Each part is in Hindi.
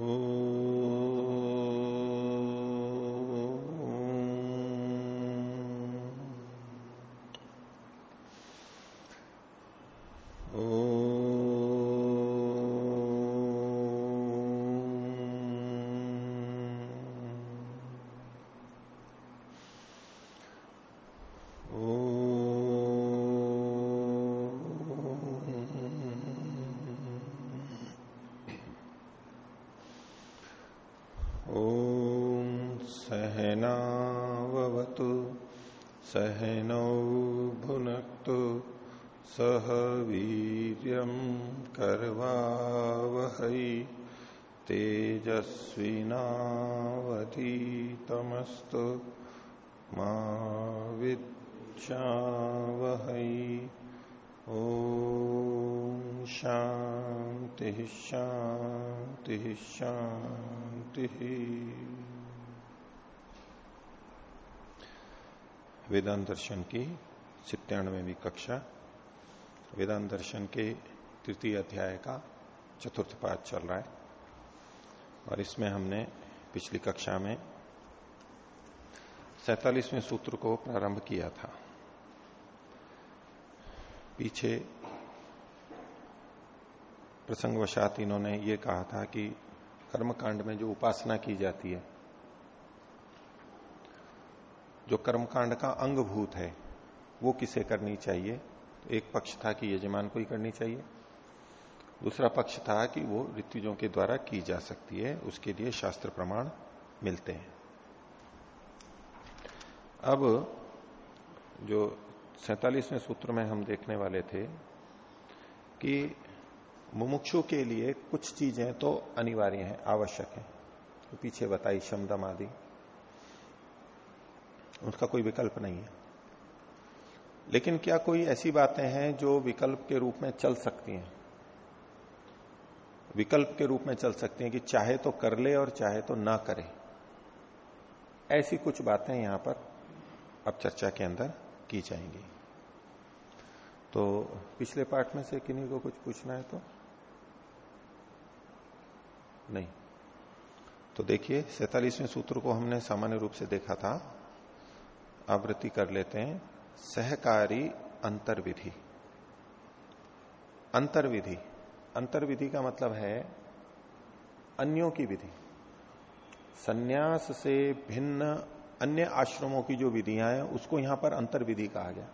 Oh. तेजस्विनावधीतमस्तु मा विद्यावहै। ओ शांति शांति शांति वेदांत दर्शन की सित्यानवेवी कक्षा, वेदांत दर्शन के तृतीय अध्याय का चतुर्थ पाठ चल रहा है। और इसमें हमने पिछली कक्षा में सैतालीसवें सूत्र को प्रारंभ किया था। पीछे प्रसंगवशात इन्होंने ये कहा था कि कर्मकांड में जो उपासना की जाती है, जो कर्मकांड का अंगभूत है, वो किसे करनी चाहिए? एक पक्ष था कि यजमान को ही करनी चाहिए। दूसरा पक्ष था कि वो ऋतुजों के द्वारा की जा सकती है, उसके लिए शास्त्र प्रमाण मिलते हैं। अब जो सैतालीसवें सूत्र में हम देखने वाले थे कि मुमुक्षु के लिए कुछ चीज़ें तो अनिवार्य हैं, आवश्यक हैं। तो पीछे बताई शमदम आदि। उसका कोई विकल्प नहीं है। लेकिन क्या कोई ऐसी बातें हैं जो विकल्प के रूप में चल सकती हैं? विकल्प के रूप में चल सकती हैं कि चाहे तो कर ले और चाहे तो ना करे। ऐसी कुछ बातें यहाँ पर अब चर्चा के अंदर की जाएँगी। तो पिछले पार्ट में से किन्हीं को कुछ पूछना है तो? नहीं। तो देखिए, सैतालीसवें सूत्र को हमने सामान्य रूप से देखा था। आवृत्ति कर लेते हैं। सहकारी अंतर्विधि। अंतर्विधि। अंतर्विधि का मतलब है अन्यों की विधि। सन्यास से भिन्न अन्य आश्रमों की जो विधियाँ हैं, उसको यहाँ पर अंतर्विधि कहा गया।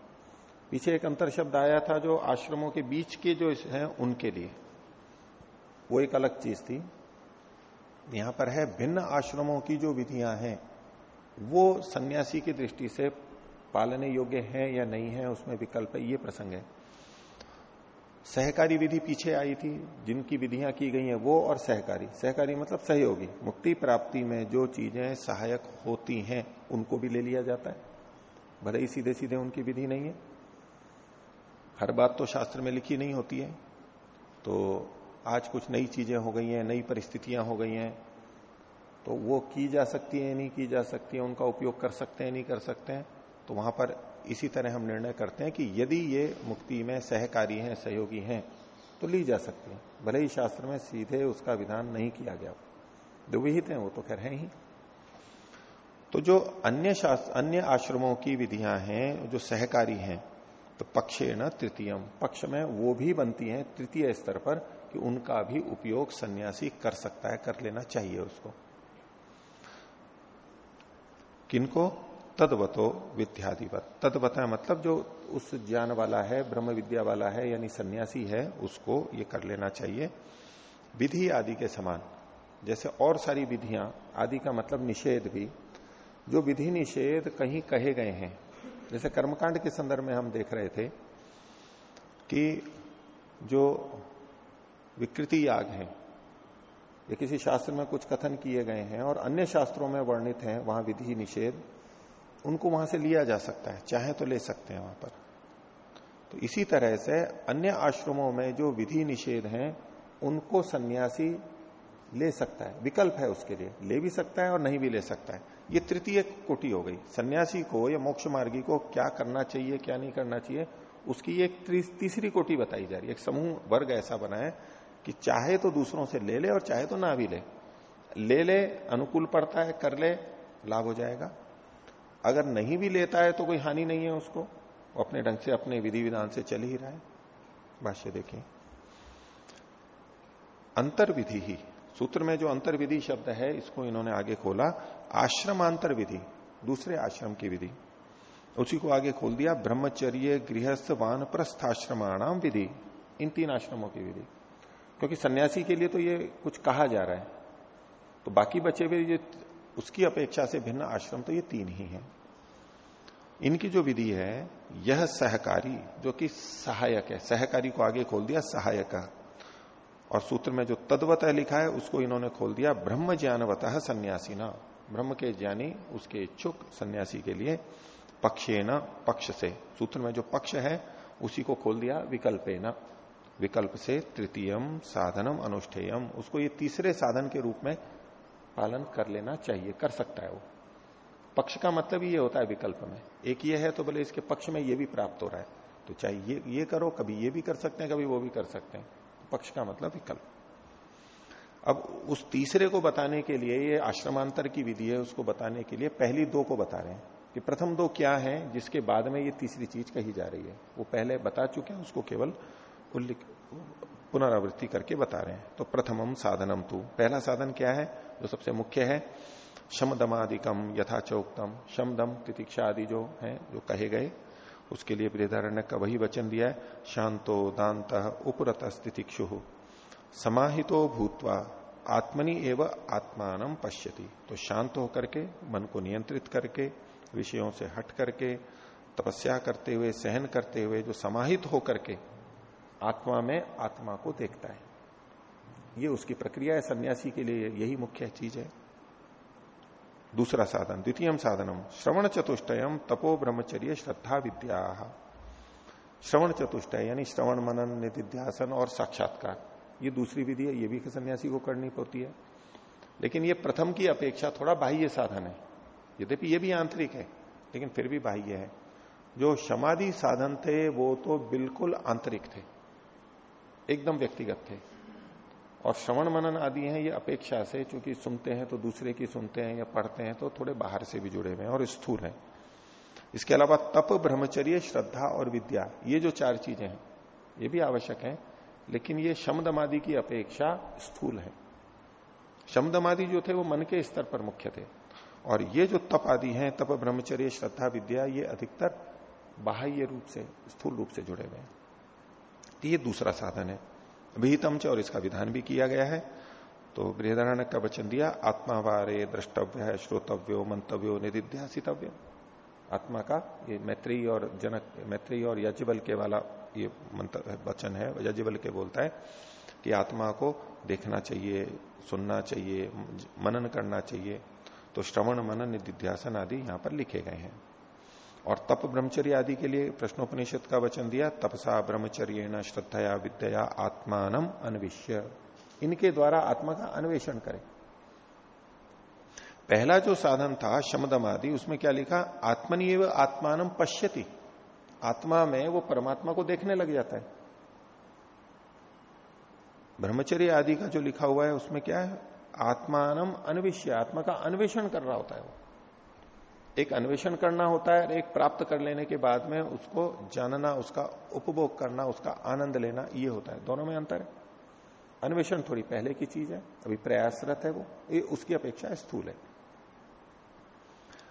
पीछे एक अंतर शब्द आया था जो आश्रमों के बीच के जो हैं, उनके लिए। वो एक अलग चीज़ थी। यहाँ पर है भिन्न आश्रमों की जो विधियाँ हैं, वो सन्यासी की दृष्टि से पालने योग्य है या नहीं है, उसमें विकल्प है, ये प्रसंग है। सहकारी विधि पीछे आई थी, जिनकी विधियाँ की गई हैं वो और सहकारी। सहकारी मतलब सहयोगी। मुक्ति प्राप्ति में जो चीज़ें सहायक होती हैं, उनको भी ले लिया जाता है। भले ही सीधे सीधे उनकी विधि नहीं है। हर बात तो शास्त्र में लिखी नहीं होती है। तो आज कुछ नई चीज़ें हो गई हैं, नई परिस्थितियाँ हो गई हैं तो वो की जा सकती है, नहीं की जा सकती है, उनका उपयोग कर सकते हैं, नहीं कर सकते हैं तो वहाँ पर इसी तरह हम निर्णय करते हैं कि यदि ये मुक्ति में सहकारी हैं, सहयोगी हैं तो ली जा सकती है। भले ही शास्त्र में सीधे उसका विधान नहीं किया गया दुविहित है, वो तो खैर है ही। तो जो अन्य शास्त्र अन्य आश्रमों की विधियाँ हैं, जो सहकारी हैं तो पक्षे न तृतीयम। पक्ष में वो भी बनती हैं तृतीय स्तर पर कि उनका भी उपयोग सन्यासी कर सकता है, कर लेना चाहिए उसको। किनको? तदवतो विद्याधिपत तदवत मतलब जो उस ज्ञान वाला है, ब्रह्म विद्या वाला है, यानी सन्यासी है, उसको ये कर लेना चाहिए। विधि आदि के समान, जैसे और सारी विधियाँ, आदि का मतलब निषेध भी। जो विधि निषेध कहीं कहे गए हैं, जैसे कर्मकांड के संदर्भ में हम देख रहे थे कि जो विकृति याग है, ये किसी शास्त्र में कुछ कथन किए गए हैं और अन्य शास्त्रों में वर्णित हैं, वहाँ विधि निषेध उनको वहाँ से लिया जा सकता है, चाहे तो ले सकते हैं वहाँ पर। तो इसी तरह से अन्य आश्रमों में जो विधि निषेध हैं, उनको सन्यासी ले सकता है। विकल्प है उसके लिए। ले भी सकता है और नहीं भी ले सकता है। ये तृतीय कोटि हो गई। सन्यासी को या मोक्ष मार्गी को क्या करना चाहिए, क्या नहीं करना चाहिए, उसकी एक तीसरी कोटि बताई जा रही है। एक समूह, वर्ग ऐसा बना है कि चाहे तो दूसरों से ले ले और चाहे तो ना भी ले। ले ले, अनुकूल पड़ता है, कर ले, लाभ हो जाएगा। अगर नहीं भी लेता है तो कोई हानि नहीं है उसको। अपने ढंग से, अपने विधि विधान से चल ही रहा है। भाष्य देखिए। अंतर विधि ही। सूत्र में जो अंतर विधि शब्द है, इसको इन्होंने आगे खोला। आश्रमांतर विधि दूसरे आश्रम की विधि। उसी को आगे खोल दिया। ब्रह्मचर्य, गृहस्थ वान प्रस्थाश्रमाणाम विधि। इन तीन आश्रमों की विधि। क्योंकि सन्यासी के लिए तो ये कुछ कहा जा रहा है। तो बाकी बचे हुए उसकी अपेक्षा से भिन्न आश्रम तो ये तीन ही है। इनकी जो विधि है, यह सहकारी, जो कि सहायक है, सहकारी को आगे खोल दिया, सहायक और सूत्र में जो तद्वत लिखा है, उसको इन्होंने खोल दिया, ब्रह्म ज्ञानवत सन्यासी ना ब्रह्म के ज्ञानी, उसके इच्छुक सन्यासी के लिए पक्षे न पक्ष से। सूत्र में जो पक्ष है, उसी को खोल दिया विकल्पे न विकल्प से तृतीयम, साधनम, अनुष्ठेयम। उसको ये तीसरे साधन के रूप में पालन कर लेना चाहिए, कर सकता है वो। पक्ष का मतलब ये होता है विकल्प में। एक ये है तो बोले इसके पक्ष में ये भी प्राप्त हो रहा है। तो चाहे ये ये करो, कभी ये भी कर सकते हैं, कभी वो भी कर सकते हैं। पक्ष का मतलब विकल्प। अब उस तीसरे को बताने के लिए, ये आश्रमांतर की विधि है, उसको बताने के लिए पहली दो को बता रहे हैं कि प्रथम दो क्या है, जिसके बाद में ये तीसरी चीज़ कही जा रही है। वो पहले बता चुके हैं, उसको केवल उल्लिख, पुनरावृत्ति करके बता रहे हैं। तो प्रथमम साधनम तू। पहला साधन क्या है, जो सबसे मुख्य है शम दमादिकम यथा चौकतम शमदम तितिक्षा आदि जो है, जो कहे गए। उसके लिए बृहदारण्य का वही वचन दिया है, शांतो दांत उपरत स्थितिक्षु। समाहितो भूतवा आत्मनि एवं आत्मान पश्यति। तो शांत होकर के, मन को नियंत्रित करके, विषयों से हट करके, तपस्या करते हुए, सहन करते हुए, जो समाहित होकर के आत्मा में आत्मा को देखता है। ये उसकी प्रक्रिया है, सन्यासी के लिए यही मुख्य चीज़ है। दूसरा साधन, द्वितीय साधनम श्रवण चतुष्टयम तपो ब्रह्मचर्य श्रद्धा विद्या। श्रवण चतुष्टय यानी श्रवण, मनन, निधिध्यासन और साक्षात्कार। ये दूसरी विधि है, ये भी सन्यासी को करनी पड़ती है। लेकिन ये प्रथम की अपेक्षा थोड़ा बाह्य साधन है। यद्यपि ये भी आंतरिक है, लेकिन फिर भी बाह्य है। जो समाधि साधन थे, वो तो बिल्कुल आंतरिक थे। एकदम व्यक्तिगत थे। और श्रवण मनन आदि हैं, ये अपेक्षा से, चूँकि सुनते हैं तो दूसरे की सुनते हैं या पढ़ते हैं तो थोड़े बाहर से भी जुड़े हुए हैं और स्थूल है। इसके अलावा तप, ब्रह्मचर्य, श्रद्धा और विद्या, ये जो चार चीज़ें हैं, ये भी आवश्यक है, लेकिन ये शमदमादि की अपेक्षा स्थूल है। शमदमादि जो थे, वो मन के स्तर पर मुख्य थे। और ये जो तप आदि हैं, तप, ब्रह्मचर्य, श्रद्धा, विद्या, ये अधिकतर बाह्य रूप से, स्थूल रूप से जुड़े हुए हैं। तो ये दूसरा साधन है। विहितम च, और इसका विधान भी किया गया है। तो बृहदारण का वचन दिया, आत्मा वारे द्रष्टव्य है, श्रोतव्यो, मंतव्यो निधिध्यासितव्य आत्मा का ये मैत्री और जनक, मैत्री और यजबल के वाला ये वचन है। यजबल के बोलता है कि आत्मा को देखना चाहिए, सुनना चाहिए मनन करना चाहिए। तो श्रवण, मनन निधिध्यासन आदि यहाँ पर लिखे गए हैं। और तप ब्रह्मचर्य आदि के लिए प्रश्नोपनिषद का वचन दिया, तपसा ब्रह्मचर्य श्रद्धया विद्या आत्मान अन्विष्य। इनके द्वारा आत्मा का अन्वेषण करें। पहला जो साधन था, शमदम आदि, उसमें क्या लिखा? आत्मनि आत्मान पश्यति। आत्मा में वो परमात्मा को देखने लग जाता है। ब्रह्मचर्य आदि का जो लिखा हुआ है, उसमें क्या है? आत्मानम अन्विष्य, आत्मा का अन्वेषण कर रहा होता है वो। एक अन्वेषण करना होता है और एक प्राप्त कर लेने के बाद में उसको जानना, उसका उपभोग करना, उसका आनंद लेना, ये होता है। दोनों में अंतर है। अन्वेषण थोड़ी पहले की चीज़ है, अभी प्रयासरत है वो। ये उसकी अपेक्षा स्थूल है।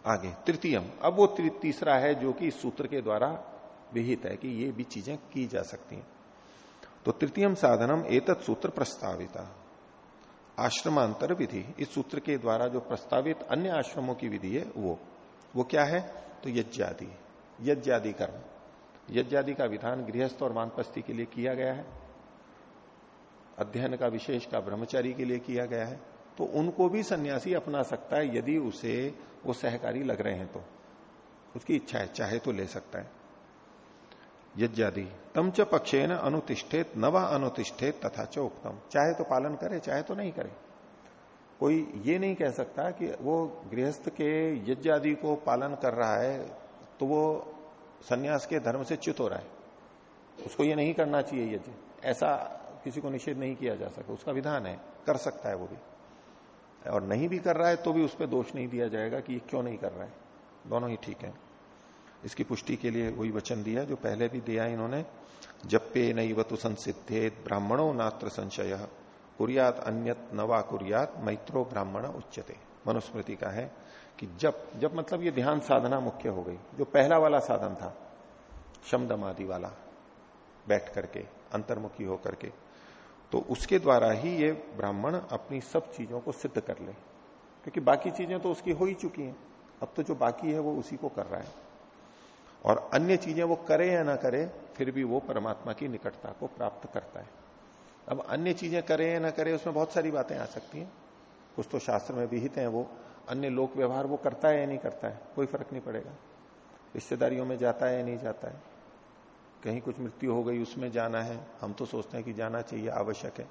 आगे, तृतीयम। अब वो तीसरा है जो कि सूत्र के द्वारा विहित है कि ये भी चीज़ें की जा सकती हैं। तो तृतीयम साधनम, एतत् सूत्र प्रस्ताविता। आश्रमांतर विधि। इस सूत्र के द्वारा जो प्रस्तावित अन्य आश्रमों की विधि है, वो। वो क्या है? तो यज्ञादि। यज्ञादि कर्म। यज्ञादि का विधान गृहस्थ और मानपस्थी के लिए किया गया है। अध्ययन का विशेष का ब्रह्मचारी के लिए किया गया है। तो उनको भी सन्यासी अपना सकता है, यदि उसे वो सहकारी लग रहे हैं तो। उसकी इच्छा है, चाहे तो ले सकता है। यज्ञादि। तम च पक्षे न अनुतिष्ठित, नवा अनुतिष्ठित तथा च उत्तम चाहे तो पालन करे, चाहे तो नहीं करे। कोई ये नहीं कह सकता कि वो गृहस्थ के यज्ञ आदि को पालन कर रहा है तो वो सन्यास के धर्म से च्युत हो रहा है। उसको ये नहीं करना चाहिए यज्ञ। ऐसा किसी को निषेध नहीं किया जा सकता। उसका विधान है, कर सकता है वो भी। और नहीं भी कर रहा है तो भी उस पर दोष नहीं दिया जाएगा कि ये क्यों नहीं कर रहा है। दोनों ही ठीक है। इसकी पुष्टि के लिए वही वचन दिया, जो पहले भी दिया इन्होंने जप्पे नई वतु संसिद्धे ब्राह्मणों नात्र संशय। कुरियात अन्यत नवा कुरियात, मैत्रो ब्राह्मण उच्चते मनुस्मृति का है कि जब जब मतलब ये ध्यान साधना मुख्य हो गई। जो पहला वाला साधन था शमदम आदि वाला, बैठ करके, अंतर्मुखी होकर के तो उसके द्वारा ही ये ब्राह्मण अपनी सब चीज़ों को सिद्ध कर ले। क्योंकि बाकी चीज़ें तो उसकी हो ही चुकी हैं। अब तो जो बाकी है वो उसी को कर रहा है। और अन्य चीज़ें वो करे या ना करे, फिर भी वो परमात्मा की निकटता को प्राप्त करता है। अब अन्य चीज़ें करें या ना करें, उसमें बहुत सारी बातें आ सकती हैं। कुछ तो शास्त्र में विहित हैं वो। अन्य लोक व्यवहार वो करता है या नहीं करता है, कोई फ़र्क नहीं पड़ेगा। रिश्तेदारियों में जाता है या नहीं जाता है। कहीं कुछ मृत्यु हो गई, उसमें जाना है। हम तो सोचते हैं कि जाना चाहिए, आवश्यक है।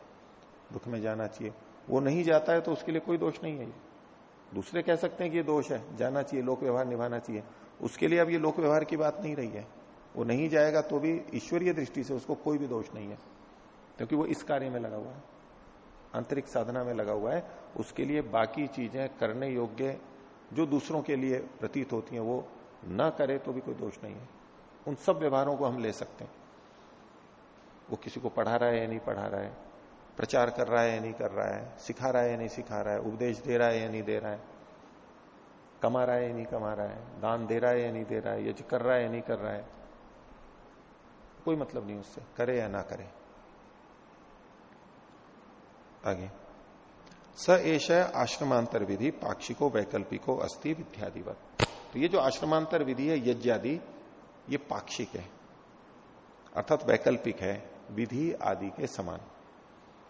दुख में जाना चाहिए। वो नहीं जाता है तो उसके लिए कोई दोष नहीं है दूसरे कह सकते हैं कि ये दोष है, जाना चाहिए, लोक व्यवहार निभाना चाहिए। उसके लिए अब ये लोक व्यवहार की बात नहीं रही है। वो नहीं जाएगा तो भी ईश्वरीय दृष्टि से उसको कोई भी दोष नहीं है। क्योंकि वो इस कार्य में लगा हुआ है। आंतरिक साधना में लगा हुआ है। उसके लिए बाकी चीज़ें करने योग्य जो दूसरों के लिए प्रतीत होती हैं, वो ना करे तो भी कोई दोष नहीं है। उन सब व्यवहारों को हम ले सकते हैं। वो किसी को पढ़ा रहा है या नहीं पढ़ा रहा है, प्रचार कर रहा है या नहीं कर रहा है, सिखा रहा है या नहीं सिखा रहा है, उपदेश दे रहा है या नहीं दे रहा है, कमा रहा है या नहीं कमा रहा है, दान दे रहा है या नहीं दे रहा है यज कर रहा है या नहीं कर रहा है, कोई मतलब नहीं उससे, करे या ना करे। आगे। स एश आश्रमांतर विधि पाक्षिको वैकल्पिको अस्थि विद्यादिवत। तो ये जो आश्रमांतर विधि है, यज्ञादि, ये पाक्षिक है। अर्थात वैकल्पिक है, विधि आदि के समान।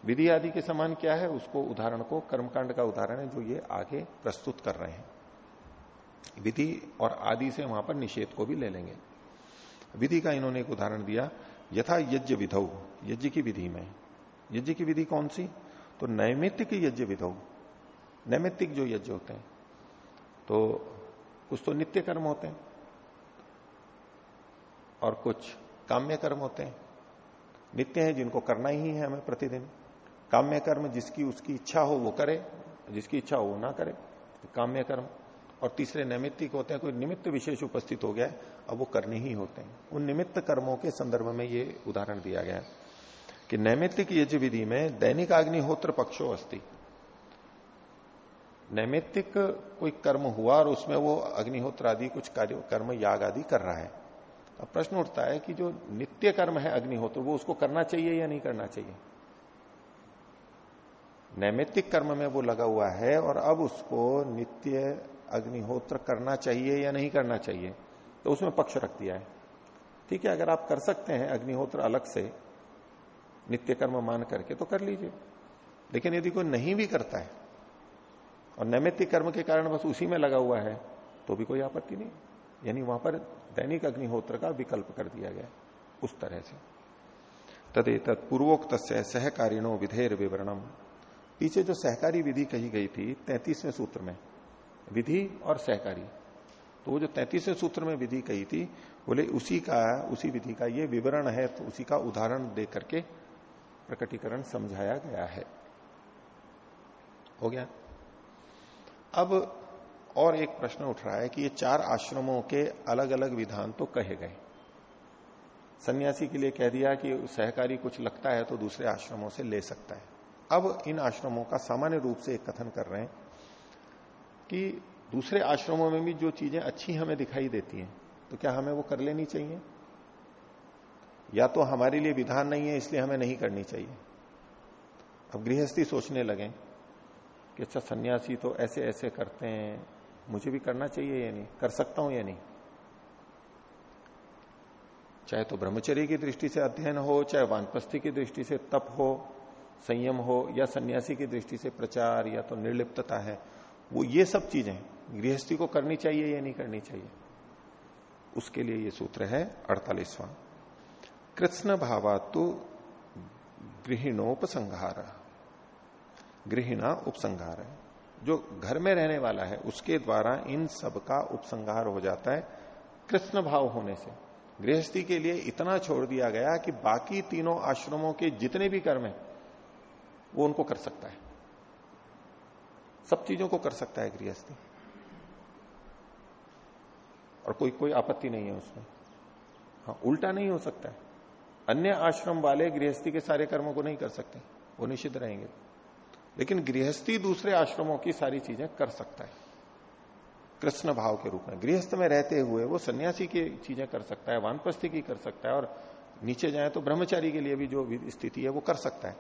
विधि आदि के समान क्या है? उसको उदाहरण को, कर्मकांड का उदाहरण है, जो ये आगे प्रस्तुत कर रहे हैं। विधि और आदि से वहाँ पर निषेध को भी ले लेंगे। विधि का इन्होंने एक उदाहरण दिया, यथा यज्ञ विधौ, यज्ञ की विधि में। यज्ञ की विधि कौन सी? तो नैमित्तिक यज्ञ विधो नैमित्तिक जो यज्ञ होते हैं तो कुछ तो नित्य कर्म होते हैं और कुछ काम्य कर्म होते हैं। नित्य है जिनको करना ही है हमें प्रतिदिन। काम्य कर्म जिसकी उसकी इच्छा हो वो करे, जिसकी इच्छा हो वो ना करे तो काम्य कर्म। और तीसरे नैमित्तिक होते हैं, कोई निमित्त विशेष उपस्थित हो गया अब वो करने ही होते हैं। उन निमित्त कर्मों के संदर्भ में ये उदाहरण दिया गया कि नैमित्तिक यज्ञ विधि में दैनिक अग्निहोत्र पक्षो अस्थि नैमित्तिक कोई कर्म हुआ और उसमें वो अग्निहोत्र आदि कुछ कार्य, कर्म याग आदि कर रहा है। अब प्रश्न उठता है कि जो नित्य कर्म है अग्निहोत्र, वो उसको करना चाहिए या नहीं करना चाहिए? नैमित्तिक कर्म में वो लगा हुआ है और अब उसको नित्य अग्निहोत्र करना चाहिए या नहीं करना चाहिए? तो उसमें पक्ष रख दिया है। ठीक है, अगर आप कर सकते हैं अग्निहोत्र अलग से नित्य कर्म मान करके तो कर लीजिए। लेकिन यदि कोई नहीं भी करता है, और नैमित्तिक कर्म के कारण बस उसी में लगा हुआ है तो भी कोई आपत्ति नहीं। यानी वहाँ पर दैनिक अग्निहोत्र का विकल्प कर दिया गया उस तरह से। तदे तत्पूर्वोक्त सहकारिणो विधेयर विवरणम पीछे जो सहकारी विधि कही गई थी, तैतीसवें सूत्र में, विधि और सहकारी तो वो जो तैतीसवें सूत्र में विधि कही थी, बोले उसी का, उसी विधि का ये विवरण है तो उसी का उदाहरण दे करके प्रकटीकरण समझाया गया है। हो गया? अब और एक प्रश्न उठ रहा है कि ये चार आश्रमों के अलग अलग विधान तो कहे गए। सन्यासी के लिए कह दिया कि सहकारी कुछ लगता है तो दूसरे आश्रमों से ले सकता है। अब इन आश्रमों का सामान्य रूप से एक कथन कर रहे हैं कि दूसरे आश्रमों में भी जो चीज़ें अच्छी हमें दिखाई देती हैं तो क्या हमें वो कर लेनी चाहिए? या तो हमारे लिए विधान नहीं है, इसलिए हमें नहीं करनी चाहिए। अब गृहस्थी सोचने लगे कि अच्छा सन्यासी तो ऐसे ऐसे करते हैं, मुझे भी करना चाहिए या नहीं? कर सकता हूँ या नहीं? चाहे तो ब्रह्मचर्य की दृष्टि से अध्ययन हो, चाहे वानपस्थी की दृष्टि से तप हो, संयम हो, या सन्यासी की दृष्टि से प्रचार या तो निर्लिप्तता है, वो ये सब चीज़ें, गृहस्थी को करनी चाहिए या नहीं करनी चाहिए? उसके लिए ये सूत्र है अड़तालीसवां। कृष्ण भावातु गृहिणोपसंहार। गृहिणा उपसंहार है। जो घर में रहने वाला है, उसके द्वारा इन सब का उपसंहार हो जाता है कृष्ण भाव होने से। गृहस्थी के लिए इतना छोड़ दिया गया कि बाकी तीनों आश्रमों के जितने भी कर्म है, वो उनको कर सकता है। सब चीज़ों को कर सकता है गृहस्थी। और कोई कोई आपत्ति नहीं है उसमें। हाँ उल्टा नहीं हो सकता है। अन्य आश्रम वाले गृहस्थी के सारे कर्मों को नहीं कर सकते, वो निषिद्ध रहेंगे। लेकिन गृहस्थी दूसरे आश्रमों की सारी चीज़ें कर सकता है। कृष्ण भाव के रूप में गृहस्थ में रहते हुए वो सन्यासी की चीज़ें कर सकता है, वानप्रस्थी की कर सकता है, और नीचे जाए तो ब्रह्मचारी के लिए भी जो स्थिति है वो कर सकता है।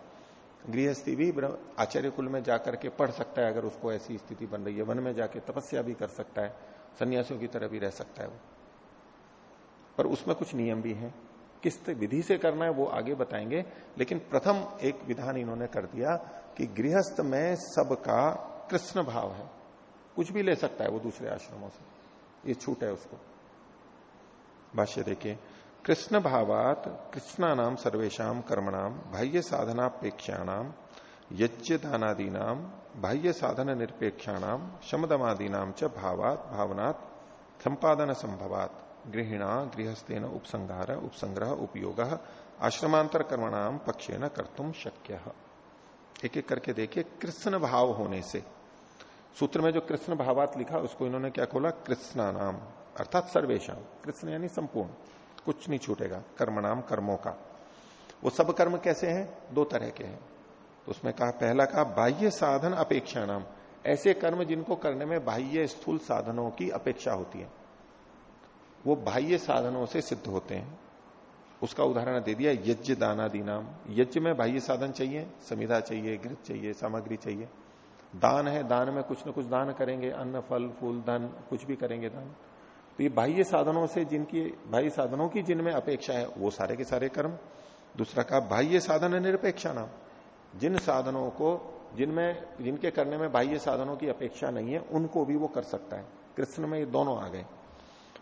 गृहस्थी भी आचार्य कुल में जाकर के पढ़ सकता है, अगर उसको ऐसी स्थिति बन रही है, वन में जाके तपस्या भी कर सकता है, सन्यासियों की तरह भी रह सकता है वो। पर उसमें कुछ नियम भी है। किस विधि से करना है वो आगे बताएँगे। लेकिन प्रथम एक विधान इन्होंने कर दिया कि गृहस्थ में सबका कृष्ण भाव है। कुछ भी ले सकता है वो दूसरे आश्रमों से। ये छूट है उसको। भाष्य देखिए, कृष्ण भावात कृष्णा नाम सर्वेशम कर्मणाम बाह्य साधनापेक्षाणाम यज्ञ दानादीनाम बाह्य साधन निरपेक्षाणाम शमदमादीनाम च भावात, भावनात् संपादन संभवात। गृहिणा गृहस्थेन उपसंहार, उपसंग्रह, उपयोग आश्रमांतर कर्मणाम पक्षे न कर्तुम शक्य। एक एक करके देखिए, कृष्ण भाव होने से। सूत्र में जो कृष्ण भावात लिखा, उसको इन्होंने क्या खोला? कृष्णा नाम अर्थात सर्वेशा कृष्ण यानी संपूर्ण। कुछ नहीं छूटेगा। कर्म नाम कर्मों का। वो सब कर्म कैसे हैं? दो तरह के हैं। तो उसमें कहा, पहला कहा, बाह्य साधन अपेक्षा नाम ऐसे कर्म जिनको करने में बाह्य स्थूल साधनों की अपेक्षा होती है। वो बाह्य साधनों से सिद्ध होते हैं। उसका उदाहरण दे दिया, यज्ञ दानादि नाम यज्ञ में बाह्य साधन चाहिए, समिधा चाहिए, घृत चाहिए, सामग्री चाहिए। दान है, दान में कुछ न कुछ दान करेंगे, अन्न, फल, फूल, धन, कुछ भी करेंगे दान। तो ये बाह्य साधनों से जिनकी, बाह्य साधनों की जिनमें अपेक्षा है, वो सारे के सारे कर्म। दूसरा कहा, बाह्य साधन निरपेक्षा नाम। जिन साधनों को, जिनमें, जिनके करने में बाह्य साधनों की अपेक्षा नहीं है, उनको भी वो कर सकता है। कृष्ण में ये दोनों आ गए।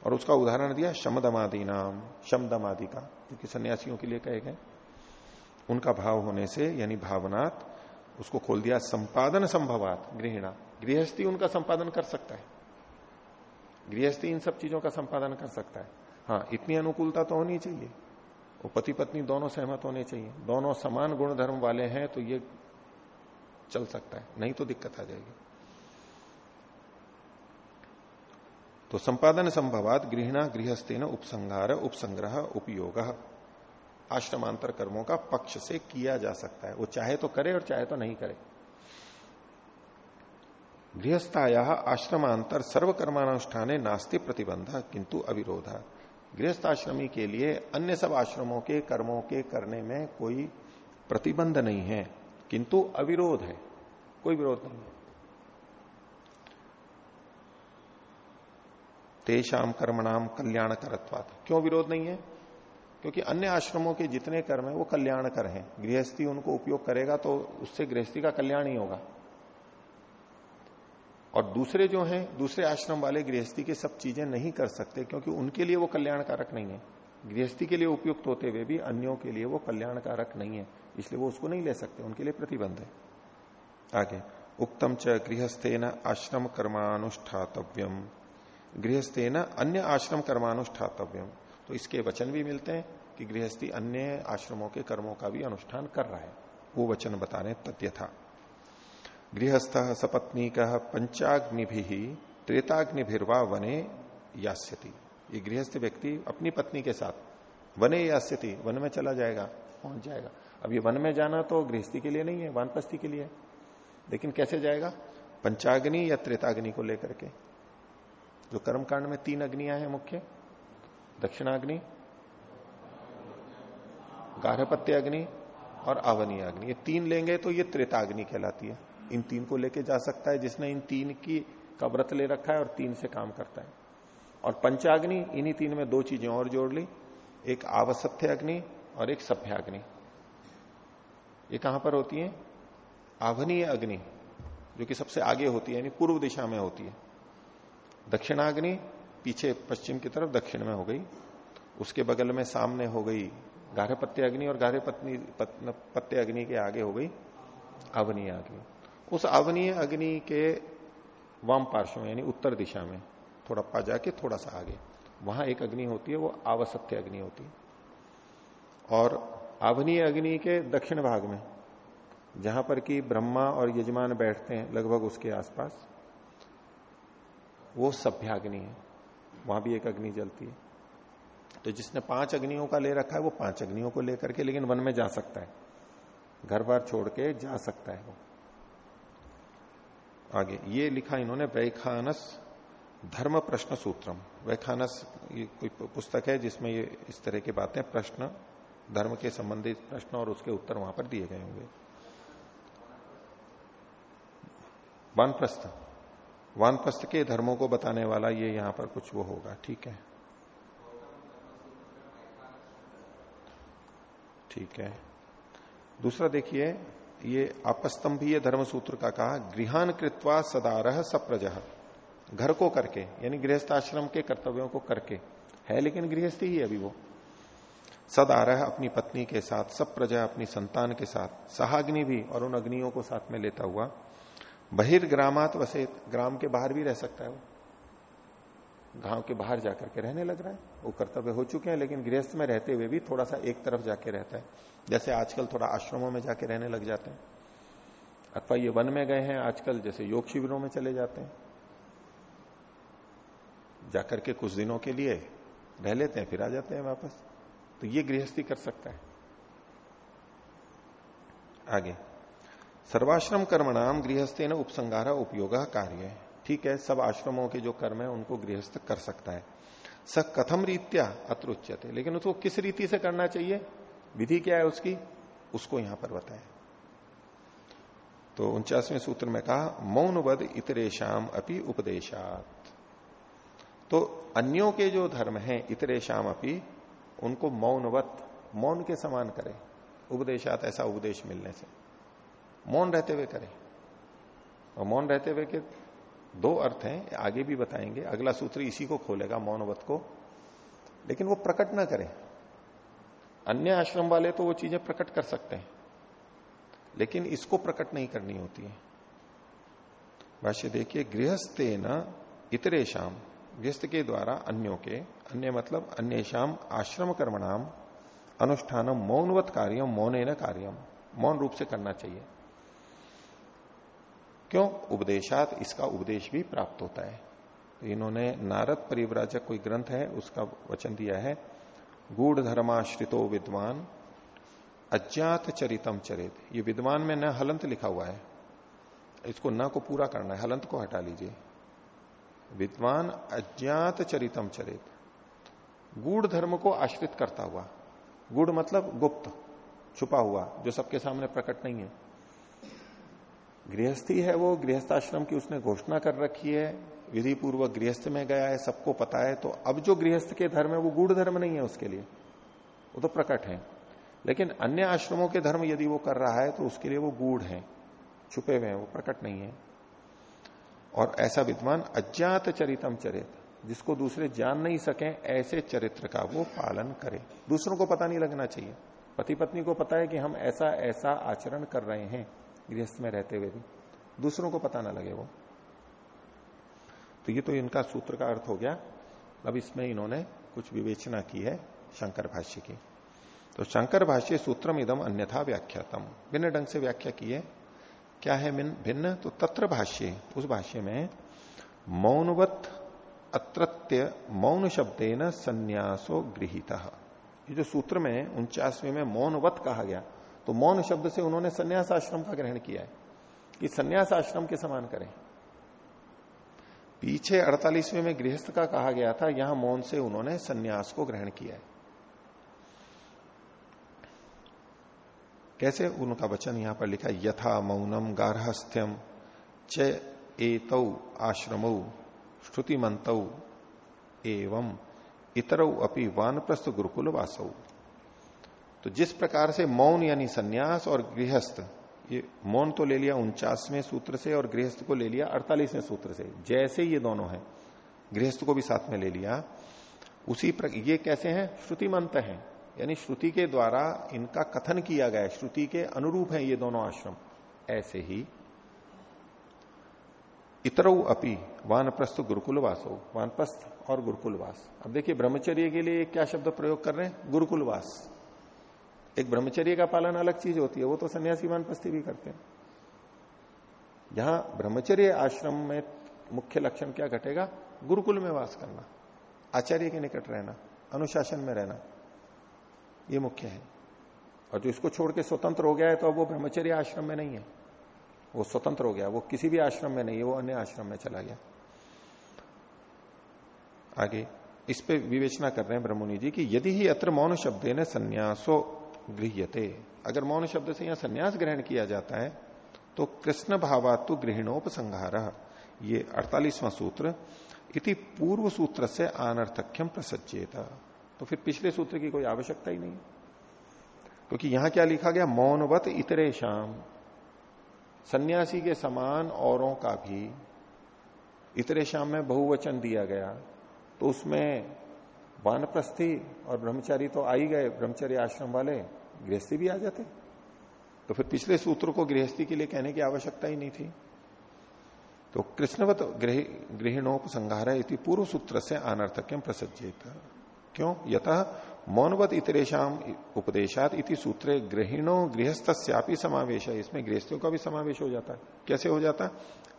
और उसका उदाहरण दिया शमदमादि नाम शमदमादि का क्योंकि सन्यासियों के लिए कहे गए। उनका भाव होने से, यानी भावनात्, उसको खोल दिया संपादन संभवात, गृहिणा। गृहस्थी उनका संपादन कर सकता है। गृहस्थी इन सब चीज़ों का संपादन कर सकता है। हाँ इतनी अनुकूलता तो होनी चाहिए। वो पति पत्नी दोनों सहमत होने चाहिए। दोनों समान गुण धर्म वाले हैं तो ये चल सकता है। नहीं तो दिक्कत आ जाएगी। तो संपादन संभवात गृहिणा गृहस्थी न उपसंहार, उपसंग्रह, उपयोग। आश्रमांतर कर्मों का पक्ष से किया जा सकता है। वो चाहे तो करे और चाहे तो नहीं करे। गृहस्थाया आश्रमांतर सर्वकर्मानुष्ठान नास्ति प्रतिबंध, किंतु अविरोध। गृहस्थाश्रमी के लिए अन्य सब आश्रमों के कर्मों के करने में कोई प्रतिबंध नहीं है, किंतु अविरोध है। कोई विरोध नहीं है। तेषाम कर्मणाम कल्याण करत्वात क्यों विरोध नहीं है? क्योंकि अन्य आश्रमों के जितने कर्म है, वो कल्याण कर हैं। गृहस्थी उनको उपयोग करेगा तो उससे गृहस्थी का कल्याण ही होगा। और दूसरे जो हैं, दूसरे आश्रम वाले गृहस्थी के सब चीज़ें नहीं कर सकते क्योंकि उनके लिए वो कल्याणकारक नहीं है। गृहस्थी के लिए उपयुक्त होते हुए भी अन्यों के लिए वो कल्याणकारक नहीं है। इसलिए वो उसको नहीं ले सकते, उनके लिए प्रतिबंध है। आगे, उक्तम च गृहस्थेन आश्रम कर्मानुष्ठातव्यम। गृहस्थेन अन्य आश्रम कर्मानुष्ठातव्यम। तो इसके वचन भी मिलते हैं कि गृहस्थी अन्य आश्रमों के कर्मों का भी अनुष्ठान कर रहा है। वो वचन बता रहे तथ्यथा। गृहस्थ सपत्नी कह पंचाग्नि भी त्रेताग्निभिर्वा वने यास्यति। ये गृहस्थ व्यक्ति अपनी पत्नी के साथ वने यास्यति। वन में चला जाएगा, पहुँच जाएगा। अब ये वन में जाना तो गृहस्थी के लिए नहीं है वानपस्थी के लिए। लेकिन कैसे जाएगा? पंचाग्नि या त्रेताग्नि को लेकर के। जो कर्मकांड में तीन अग्नियाँ हैं मुख्य, दक्षिणाग्नि, गार्हपत्य अग्नि और आवनीय अग्नि। ये तीन लेंगे तो ये त्रेताग्नि कहलाती है। इन तीन को लेके जा सकता है जिसने इन तीन की का व्रत ले रखा है और तीन से काम करता है। और पंचाग्नि, इन्हीं तीन में दो चीज़ें और जोड़ ली। एक आवसत्य अग्नि और एक सभ्याग्नि। ये कहाँ पर होती है? आवनीय अग्नि, जो कि सबसे आगे होती है, यानी पूर्व दिशा में होती है। दक्षिणाग्नि पीछे पश्चिम की तरफ़ दक्षिण में हो गई। उसके बगल में सामने हो गई गाढ़े पत्ते अग्नि और गारे पत्नी पत्ते अग्नि के आगे हो गई अवनीय अग्नि। उस अवनीय अग्नि के वाम पार्श्व में, यानी उत्तर दिशा में, थोड़ा पा जाके थोड़ा सा आगे, वहाँ एक अग्नि होती है, वो आवसत्य अग्नि होती है। और आवनीय अग्नि के दक्षिण भाग में, जहाँ पर कि ब्रह्मा और यजमान बैठते हैं, लगभग उसके आसपास वो सभ्याग्नि है। वहाँ भी एक अग्नि जलती है। तो जिसने पाँच अग्नियों का ले रखा है, वो पाँच अग्नियों को लेकर के, लेकिन वन में जा सकता है। घर बार छोड़ के जा सकता है वो। आगे, ये लिखा इन्होंने, वैखानस धर्म प्रश्न सूत्रम। वैखानस, ये कोई पुस्तक है जिसमें ये इस तरह की बातें, प्रश्न, धर्म के संबंधित प्रश्न और उसके उत्तर वहाँ पर दिए गए होंगे। वन वानप्रस्थ। वानप्रस्थ के धर्मों को बताने वाला ये यहाँ पर कुछ वो होगा, ठीक है? ठीक है। दूसरा देखिए, ये आपस्तंभीय धर्म सूत्र का कहा, गृहान कृत्वा सदारह सप्रज। घर को करके, यानी गृहस्थ आश्रम के कर्तव्यों को करके। है लेकिन गृहस्थी ही अभी वो। सदारह अपनी पत्नी के साथ सब प्रजा अपनी संतान के साथ, सहाग्नि भी और उन अग्नियों को साथ में लेता हुआ बहिर्ग्रामात वसेत, ग्राम के बाहर भी रह सकता है वो। गाँव के बाहर जाकर के रहने लग रहा है। वो कर्तव्य हो चुके हैं, लेकिन गृहस्थ में रहते हुए भी थोड़ा सा एक तरफ़ जाके रहता है। जैसे आजकल थोड़ा आश्रमों में जाके रहने लग जाते हैं। अथवा ये वन में गए हैं आजकल, जैसे योग शिविरों में चले जाते हैं। जाकर के कुछ दिनों के लिए रह लेते हैं, फिर आ जाते हैं वापस। तो ये गृहस्थी कर सकता है। आगे। सर्वाश्रम कर्म नाम गृहस्थे न उपसंगारा उपयोग कार्य। है ठीक है, सब आश्रमों के जो कर्म है, उनको गृहस्थ कर सकता है। स कथम रीत्या अत्र उच्चते लेकिन उसको किस रीति से करना चाहिए? विधि क्या है उसकी? उसको यहाँ पर बताए। तो उनचासवें सूत्र में कहा, मौनवद इतरेशम अपनी उपदेशात। तो अन्यों के जो धर्म है इतरेशम अपनी उनको मौनवत, मौन के समान करे। उपदेशात ऐसा उपदेश मिलने से। मौन रहते हुए करें। और मौन रहते हुए के दो अर्थ हैं, आगे भी बताएँगे। अगला सूत्र इसी को खोलेगा मौनवत को। लेकिन वो प्रकट ना करें। अन्य आश्रम वाले तो वो चीज़ें प्रकट कर सकते हैं। लेकिन इसको प्रकट नहीं करनी होती है। भाष्य देखिए गृहस्थे न इतरे शाम गृहस्थ के द्वारा अन्यों के, अन्य मतलब अन्य शाम आश्रम कर्मणाम अनुष्ठानम मौनवत कार्यम मौन कार्यम मौन रूप से करना चाहिए। क्यों? उपदेशात इसका उपदेश भी प्राप्त होता है। तो इन्होंने नारद परिव्राजक, कोई ग्रंथ है, उसका वचन दिया है, गूढ़ धर्माश्रितो विद्वान, अज्ञात चरितम चरित। ये विद्वान में न हलंत लिखा हुआ है। इसको न को पूरा करना है, हलंत को हटा लीजिए। विद्वान अज्ञात चरितम चरित। गूढ़ धर्म को आश्रित करता हुआ। गुड़ मतलब गुप्त, छुपा हुआ, जो सबके सामने प्रकट नहीं है। गृहस्थी है वो, गृहस्थाश्रम की उसने घोषणा कर रखी है विधि पूर्वक गृहस्थ में गया है, सबको पता है तो अब जो गृहस्थ के धर्म है, वो गूढ़ धर्म नहीं है उसके लिए। वो तो प्रकट है। लेकिन अन्य आश्रमों के धर्म यदि वो कर रहा है तो उसके लिए वो गूढ़ है, छुपे हुए हैं, वो प्रकट नहीं है। और ऐसा विद्वान, अज्ञात चरितम चरित, जिसको दूसरे जान नहीं सके, ऐसे चरित्र का वो पालन करे। दूसरों को पता नहीं लगना चाहिए। पति पत्नी को पता है कि हम ऐसा ऐसा आचरण कर रहे हैं। गृहस्थ में रहते हुए भी। दूसरों को पता ना लगे वो। तो ये तो इनका सूत्र का अर्थ हो गया। अब इसमें इन्होंने कुछ विवेचना की है शंकर भाष्य की। तो शंकर भाष्य सूत्रम इदम अन्यथा व्याख्यातम। भिन्न ढंग से व्याख्या की है। क्या है भिन्न? तो तत्र भाष्य। उस भाष्य में मौनवत अत्रत्य मौन शब्देन संन्यासो गृहित। ये जो सूत्र में उनचासवें में मौनवत कहा गया तो मौन शब्द से उन्होंने संन्यास आश्रम का ग्रहण किया है कि संन्यास आश्रम के समान करें। पीछे अड़तालीसवें में गृहस्थ का कहा गया था, यहाँ मौन से उन्होंने संन्यास को ग्रहण किया है। कैसे उनका वचन यहाँ पर लिखा यथा मौनम गारहस्थ्यम च आश्रम श्रुतिमंत एवं इतरौ अपनी वानप्रस्थ गुरुकुल वासौ। तो जिस प्रकार से मौन यानी सन्यास और गृहस्थ, ये मौन तो ले लिया उनचासवें सूत्र से और गृहस्थ को ले लिया अड़तालीसवें सूत्र से, जैसे ये दोनों हैं, गृहस्थ को भी साथ में ले लिया, उसी प्रकार ये कैसे हैं? श्रुति मंत है, यानी श्रुति के द्वारा इनका कथन किया गया श्रुति के अनुरूप है ये दोनों आश्रम, ऐसे ही। इतरऊ अपी वानप्रस्थ गुरुकुल वासो वानप्रस्थ और गुरुकुलवास। अब देखिए ब्रह्मचर्य के लिए क्या शब्द प्रयोग कर रहे हैं? गुरुकुलवास। एक ब्रह्मचर्य का पालन अलग चीज़ होती है, वो तो सन्यासी वानप्रस्थी भी करते हैं। यहाँ ब्रह्मचर्य आश्रम में मुख्य लक्षण क्या घटेगा? गुरुकुल में वास करना, आचार्य के निकट रहना, अनुशासन में रहना, ये मुख्य है। और जो इसको छोड़ के स्वतंत्र हो गया है तो अब वो ब्रह्मचर्य आश्रम में नहीं है। वो स्वतंत्र हो गया, वो किसी भी आश्रम में नहीं है, वो अन्य आश्रम में चला गया। आगे, इस पे विवेचना कर रहे हैं ब्रह्मणि जी कि यदि ही अत्र मौन शब्द ने संन्यासो गृह्यते। अगर मौन शब्द से यहाँ संन्यास ग्रहण किया जाता है तो कृष्ण भावातु गृहिणोपसंहार। ये अड़तालीसवां सूत्र, इति पूर्व सूत्र से अनर्थक्यम प्रसज्जेता तो फिर पिछले सूत्र की कोई आवश्यकता ही नहीं। क्योंकि यहाँ क्या लिखा गया? मौनवत इतरे शाम सन्यासी के समान औरों का भी इतरे शाम में बहुवचन दिया गया। तो उसमें वानप्रस्थी और ब्रह्मचारी तो आ ही गए, ब्रह्मचारी आश्रम वाले गृहस्थी भी आ जाते। तो फिर पिछले सूत्र को गृहस्थी के लिए कहने की आवश्यकता ही नहीं थी। तो कृष्णवत गृहिणोपसंहार इति पूर्व सूत्र से अनर्थक्यम प्रसज्जित क्यों? यथ मौनवत इतरेशम उपदेशात इति सूत्रे गृहिणो गृहस्थ्यापी समावेश है। इसमें गृहस्थियों का भी समावेश हो जाता है। कैसे हो जाता?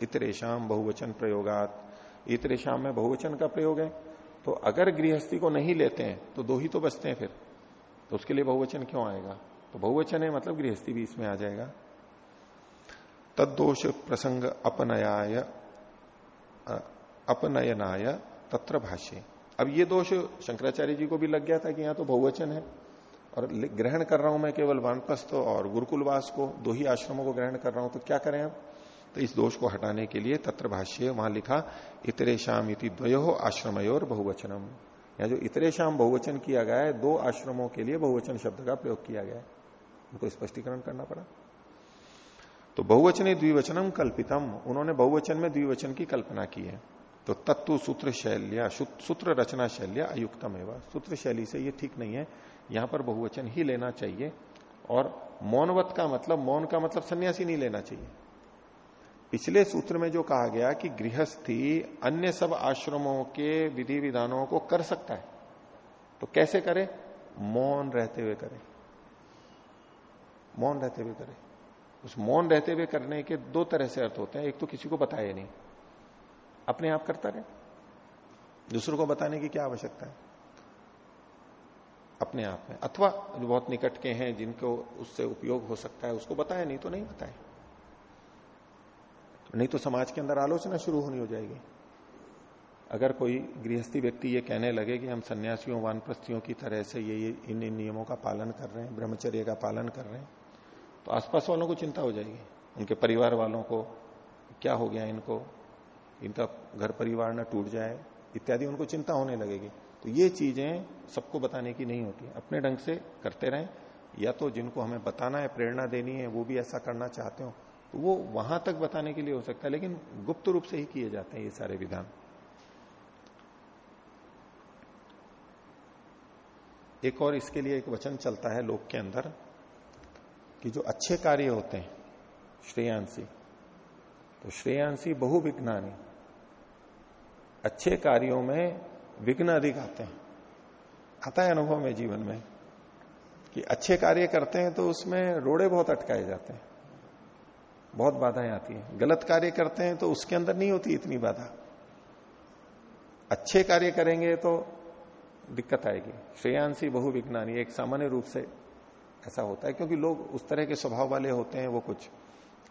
इतरेशम बहुवचन प्रयोगात। इतरेशम में बहुवचन का प्रयोग है। तो अगर गृहस्थी को नहीं लेते हैं तो दो ही तो बचते हैं फिर। तो उसके लिए बहुवचन क्यों आएगा? तो बहुवचन है मतलब गृहस्थी भी इसमें आ जाएगा। तदोष प्रसंग अपनयाय अपनयनाय तत्र भाष्य। अब ये दोष शंकराचार्य जी को भी लग गया था कि यहाँ तो बहुवचन है। और ग्रहण कर रहा हूँ मैं केवल वानप्रस्थ और गुरुकुलवास को, दो ही आश्रमों को ग्रहण कर रहा हूँ तो क्या करें अब तो इस दोष को हटाने के लिए तत्र भाष्य वहाँ लिखा इतरेशम इति द्वयो आश्रमयोर बहुवचनम। या जो इतरेशम बहुवचन किया गया है, दो आश्रमों के लिए बहुवचन शब्द का प्रयोग किया गया है। उनको स्पष्टीकरण करना पड़ा। तो बहुवचने द्विवचनम कल्पितम। उन्होंने बहुवचन में द्विवचन की कल्पना की है। तो तत्व सूत्र शैल्या सूत्र रचना शैल्या अयुक्तम एवं सूत्र शैली से ये ठीक नहीं है। यहाँ पर बहुवचन ही लेना चाहिए। और मौनवत का मतलब मौन का मतलब सन्यासी नहीं लेना चाहिए। पिछले सूत्र में जो कहा गया कि गृहस्थी अन्य सब आश्रमों के विधि विधानों को कर सकता है। तो कैसे करे? मौन रहते हुए करे। मौन रहते हुए करे। उस मौन रहते हुए करने के दो तरह से अर्थ होते हैं। एक तो किसी को बताए नहीं। अपने आप करता रहे। दूसरों को बताने की क्या आवश्यकता है? अपने आप में। अथवा जो बहुत निकट के हैं, जिनको उससे उपयोग हो सकता है, उसको बताया नहीं तो नहीं बताए। नहीं तो समाज के अंदर आलोचना शुरू होनी हो जाएगी। अगर कोई गृहस्थी व्यक्ति ये कहने लगे कि हम सन्यासियों वानप्रस्थियों की तरह से ये, इन इन नियमों का पालन कर रहे हैं ब्रह्मचर्य का पालन कर रहे हैं तो आसपास वालों को चिंता हो जाएगी। उनके परिवार वालों को क्या हो गया इनको? इनका घर परिवार ना टूट जाए इत्यादि उनको चिंता होने लगेगी। तो ये चीज़ें सबको बताने की नहीं होती। अपने ढंग से करते रहें। या तो जिनको हमें बताना है प्रेरणा देनी है वो भी ऐसा करना चाहते हो। तो वो वहाँ तक बताने के लिए हो सकता है, लेकिन गुप्त रूप से ही किए जाते हैं ये सारे विधान। एक और इसके लिए एक वचन चलता है लोक के अंदर, कि जो अच्छे कार्य होते हैं श्रेयांसी तो श्रेयांसी बहु विज्ञानी अच्छे कार्यों में विघ्न अधिक आते हैं। आता है अनुभव में जीवन में, कि अच्छे कार्य करते हैं तो उसमें रोड़े बहुत अटकाए जाते हैं। बहुत बाधाएँ आती हैं। गलत कार्य करते हैं तो उसके अंदर नहीं होती इतनी बाधा। अच्छे कार्य करेंगे तो दिक्कत आएगी। श्रेयांसी बहु विज्ञानी, एक सामान्य रूप से ऐसा होता है, क्योंकि लोग उस तरह के स्वभाव वाले होते हैं, वो कुछ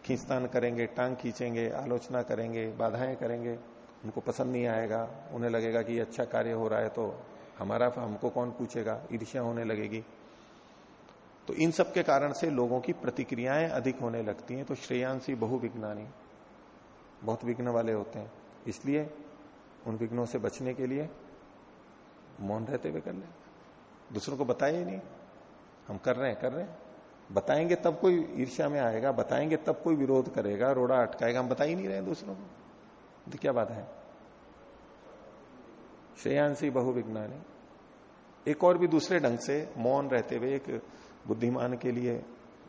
खींचतान करेंगे, टांग खींचेंगे, आलोचना करेंगे, बाधाएँ करेंगे, उनको पसंद नहीं आएगा, उन्हें लगेगा कि अच्छा कार्य हो रहा है तो हमारा, हमको कौन पूछेगा? ईर्ष्या होने लगेगी। तो इन सब के कारण से लोगों की प्रतिक्रियाएँ अधिक होने लगती हैं। तो श्रेयांशी बहु विज्ञानी बहुत विघ्न वाले होते हैं। इसलिए उन विघ्नों से बचने के लिए मौन रहते हुए कर ले दूसरों को बताए नहीं। हम कर रहे हैं, कर रहे हैं। बताएँगे तब कोई ईर्ष्या में आएगा, बताएँगे तब कोई विरोध करेगा, रोड़ा अटकाएगा। हम बता ही नहीं रहे दूसरों को। तो क्या बात है? श्रेयांशी बहुविज्ञानी एक और भी दूसरे ढंग से मौन रहते हुए एक बुद्धिमान के लिए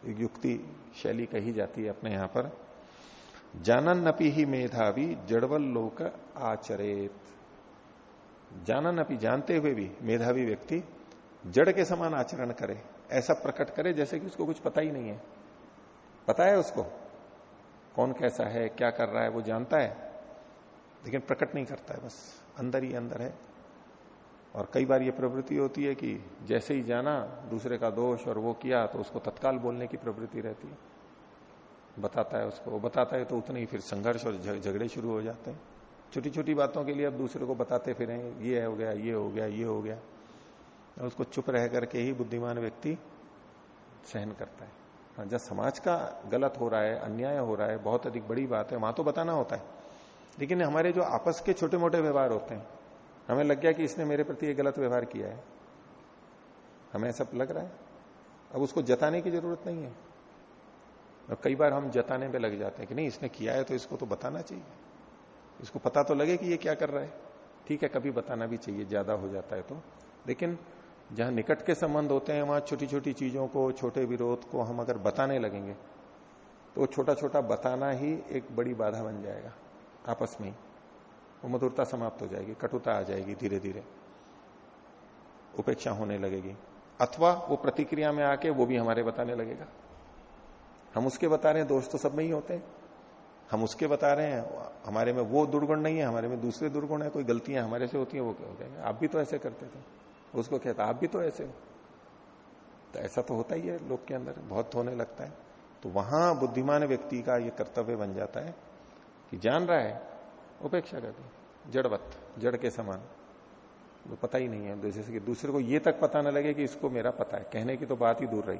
युक्ति शैली कही जाती है अपने यहाँ पर। जानन नपी ही मेधावी जड़वल लोक आचरेत। जानन अपी जानते हुए भी मेधावी व्यक्ति जड़ के समान आचरण करे, ऐसा प्रकट करे जैसे कि उसको कुछ पता ही नहीं है। पता है उसको? कौन कैसा है, क्या कर रहा है, वो जानता है। लेकिन प्रकट नहीं करता है, बस अंदर ही अंदर है। और कई बार ये प्रवृत्ति होती है कि जैसे ही जाना, दूसरे का दोष और वो किया तो उसको तत्काल बोलने की प्रवृत्ति रहती है। बताता है उसको बताता है तो उतने ही फिर संघर्ष और झगड़े शुरू हो जाते हैं। छोटी छोटी बातों के लिए अब दूसरे को बताते फिर ये हो गया, ये हो गया, ये हो गया। उसको चुप रह करके ही बुद्धिमान व्यक्ति सहन करता है। हाँ जब समाज का गलत हो रहा है, अन्याय हो रहा है, बहुत अधिक बड़ी बात है, वहाँ तो बताना होता है। लेकिन हमारे जो आपस के छोटे मोटे व्यवहार होते हैं हमें लग गया कि इसने मेरे प्रति एक गलत व्यवहार किया है। हमें ऐसा लग रहा है। अब उसको जताने की ज़रूरत नहीं है। और कई बार हम जताने पे लग जाते हैं कि नहीं, इसने किया है तो इसको तो बताना चाहिए। इसको पता तो लगे कि ये क्या कर रहा है। ठीक है, कभी बताना भी चाहिए, ज़्यादा हो जाता है तो। लेकिन जहाँ निकट के संबंध होते हैं, वहाँ छोटी छोटी चीज़ों को, छोटे विरोध को हम अगर बताने लगेंगे तो छोटा छोटा बताना ही एक बड़ी बाधा बन जाएगा, आपस में ही। वो मधुरता समाप्त हो जाएगी, कटुता आ जाएगी धीरे धीरे उपेक्षा होने लगेगी। अथवा वो प्रतिक्रिया में आके वो भी हमारे बताने लगेगा। हम उसके बता रहे हैं, दोष तो सब में ही होते हैं। हम उसके बता रहे हैं, हमारे में वो दुर्गुण नहीं है, हमारे में दूसरे दुर्गुण है, कोई गलतियाँ हमारे से होती है, वो क्या हो जाएँगे? आप भी तो ऐसे करते थे। उसको कहता, आप भी तो ऐसे हो। तो ऐसा तो होता ही है लोग के अंदर, बहुत होने लगता है। तो वहाँ बुद्धिमान व्यक्ति का ये कर्तव्य बन जाता है कि जान रहा है उपेक्षा कर दी जड़वत, जड़ के समान। तो पता ही नहीं है। जैसे कि दूसरे को ये तक पता ना लगे कि इसको मेरा पता है। कहने की तो बात ही दूर रही।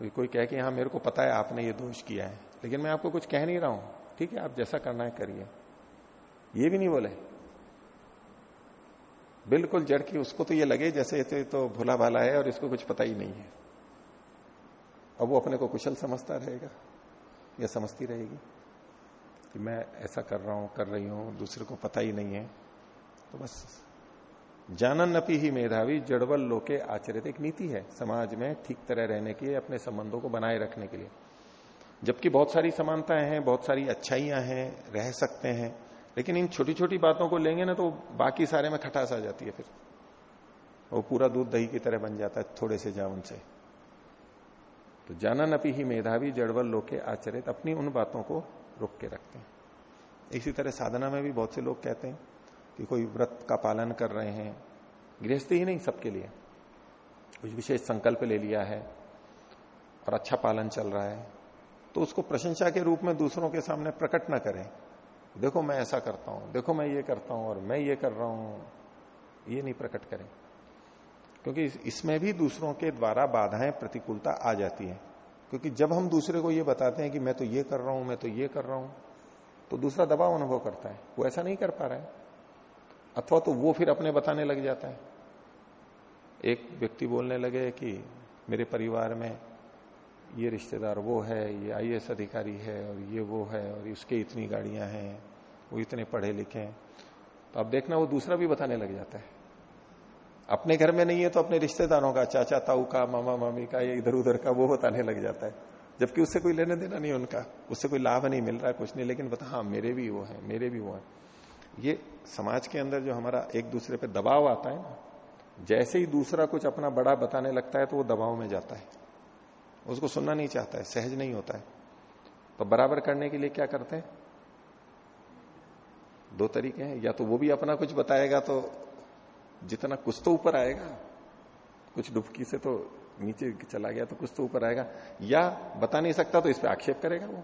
तो कोई कह के हाँ मेरे को पता है, आपने ये दोष किया है। लेकिन मैं आपको कुछ कह नहीं रहा हूँ। ठीक है, आप जैसा करना है करिए। ये भी नहीं बोले। बिल्कुल जड़ की, उसको तो ये लगे जैसे तो भोला भाला है और इसको कुछ पता ही नहीं है। अब वो अपने को कुशल समझता रहेगा या समझती रहेगी। कि मैं ऐसा कर रहा हूँ, कर रही हूँ, दूसरे को पता ही नहीं है। तो बस जानन अपी ही मेधावी, जड़वल लोके आचरित एक नीति है समाज में ठीक तरह रहने के लिए, अपने संबंधों को बनाए रखने के लिए। जबकि बहुत सारी समानताएँ हैं, बहुत सारी अच्छाइयाँ हैं, रह सकते हैं, लेकिन इन छोटी छोटी बातों को लेंगे ना तो बाकी सारे में खटास आ जाती है फिर। वो पूरा दूध दही की तरह बन जाता है, थोड़े से जावन से। तो जानन अपी ही मेधावी, जड़वल लोके आचरित अपनी उन बातों को रोक के रखते हैं। इसी तरह साधना में भी बहुत से लोग कहते हैं कि कोई व्रत का पालन कर रहे हैं, गृहस्थी ही नहीं सबके लिए। कुछ विशेष संकल्प ले लिया है और अच्छा पालन चल रहा है तो उसको प्रशंसा के रूप में दूसरों के सामने प्रकट ना करें। देखो मैं ऐसा करता हूँ, देखो मैं ये करता हूँ और मैं ये कर रहा हूँ, ये नहीं प्रकट करें। क्योंकि इसमें भी दूसरों के द्वारा बाधाएँ प्रतिकूलता आ जाती है। क्योंकि जब हम दूसरे को ये बताते हैं कि मैं तो ये कर रहा हूँ, मैं तो ये कर रहा हूँ तो दूसरा दबाव अनुभव करता है। वो ऐसा नहीं कर पा रहा है। अथवा तो वो फिर अपने बताने लग जाता है। एक व्यक्ति बोलने लगे कि मेरे परिवार में ये रिश्तेदार वो है, ये आई अधिकारी है, और ये वो है, और इसके इतनी गाड़ियाँ हैं, वो इतने पढ़े लिखे हैं। तो अब देखना, वो दूसरा भी बताने लग जाता है। अपने घर में नहीं है तो अपने रिश्तेदारों का, चाचा, ताऊ का, मामा, मामी का, या इधर उधर का, वो बताने लग जाता है। जबकि उससे कोई लेने देना नहीं उनका, उससे कोई लाभ नहीं मिल रहा, कुछ नहीं, लेकिन बता हाँ मेरे भी वो है, मेरे भी वो है। ये समाज के अंदर जो हमारा एक दूसरे पे दबाव आता है ना, जैसे ही दूसरा कुछ अपना बड़ा बताने लगता है तो वो दबाव में जाता है। उसको सुनना नहीं चाहता है, सहज नहीं होता है। तो बराबर करने के लिए क्या करते हैं? दो तरीके हैं, या तो वो भी अपना कुछ बताएगा तो जितना कुछ तो ऊपर आएगा, कुछ डुबकी से तो नीचे चला गया तो कुछ तो ऊपर आएगा, या बता नहीं सकता तो इस पर आक्षेप करेगा वो।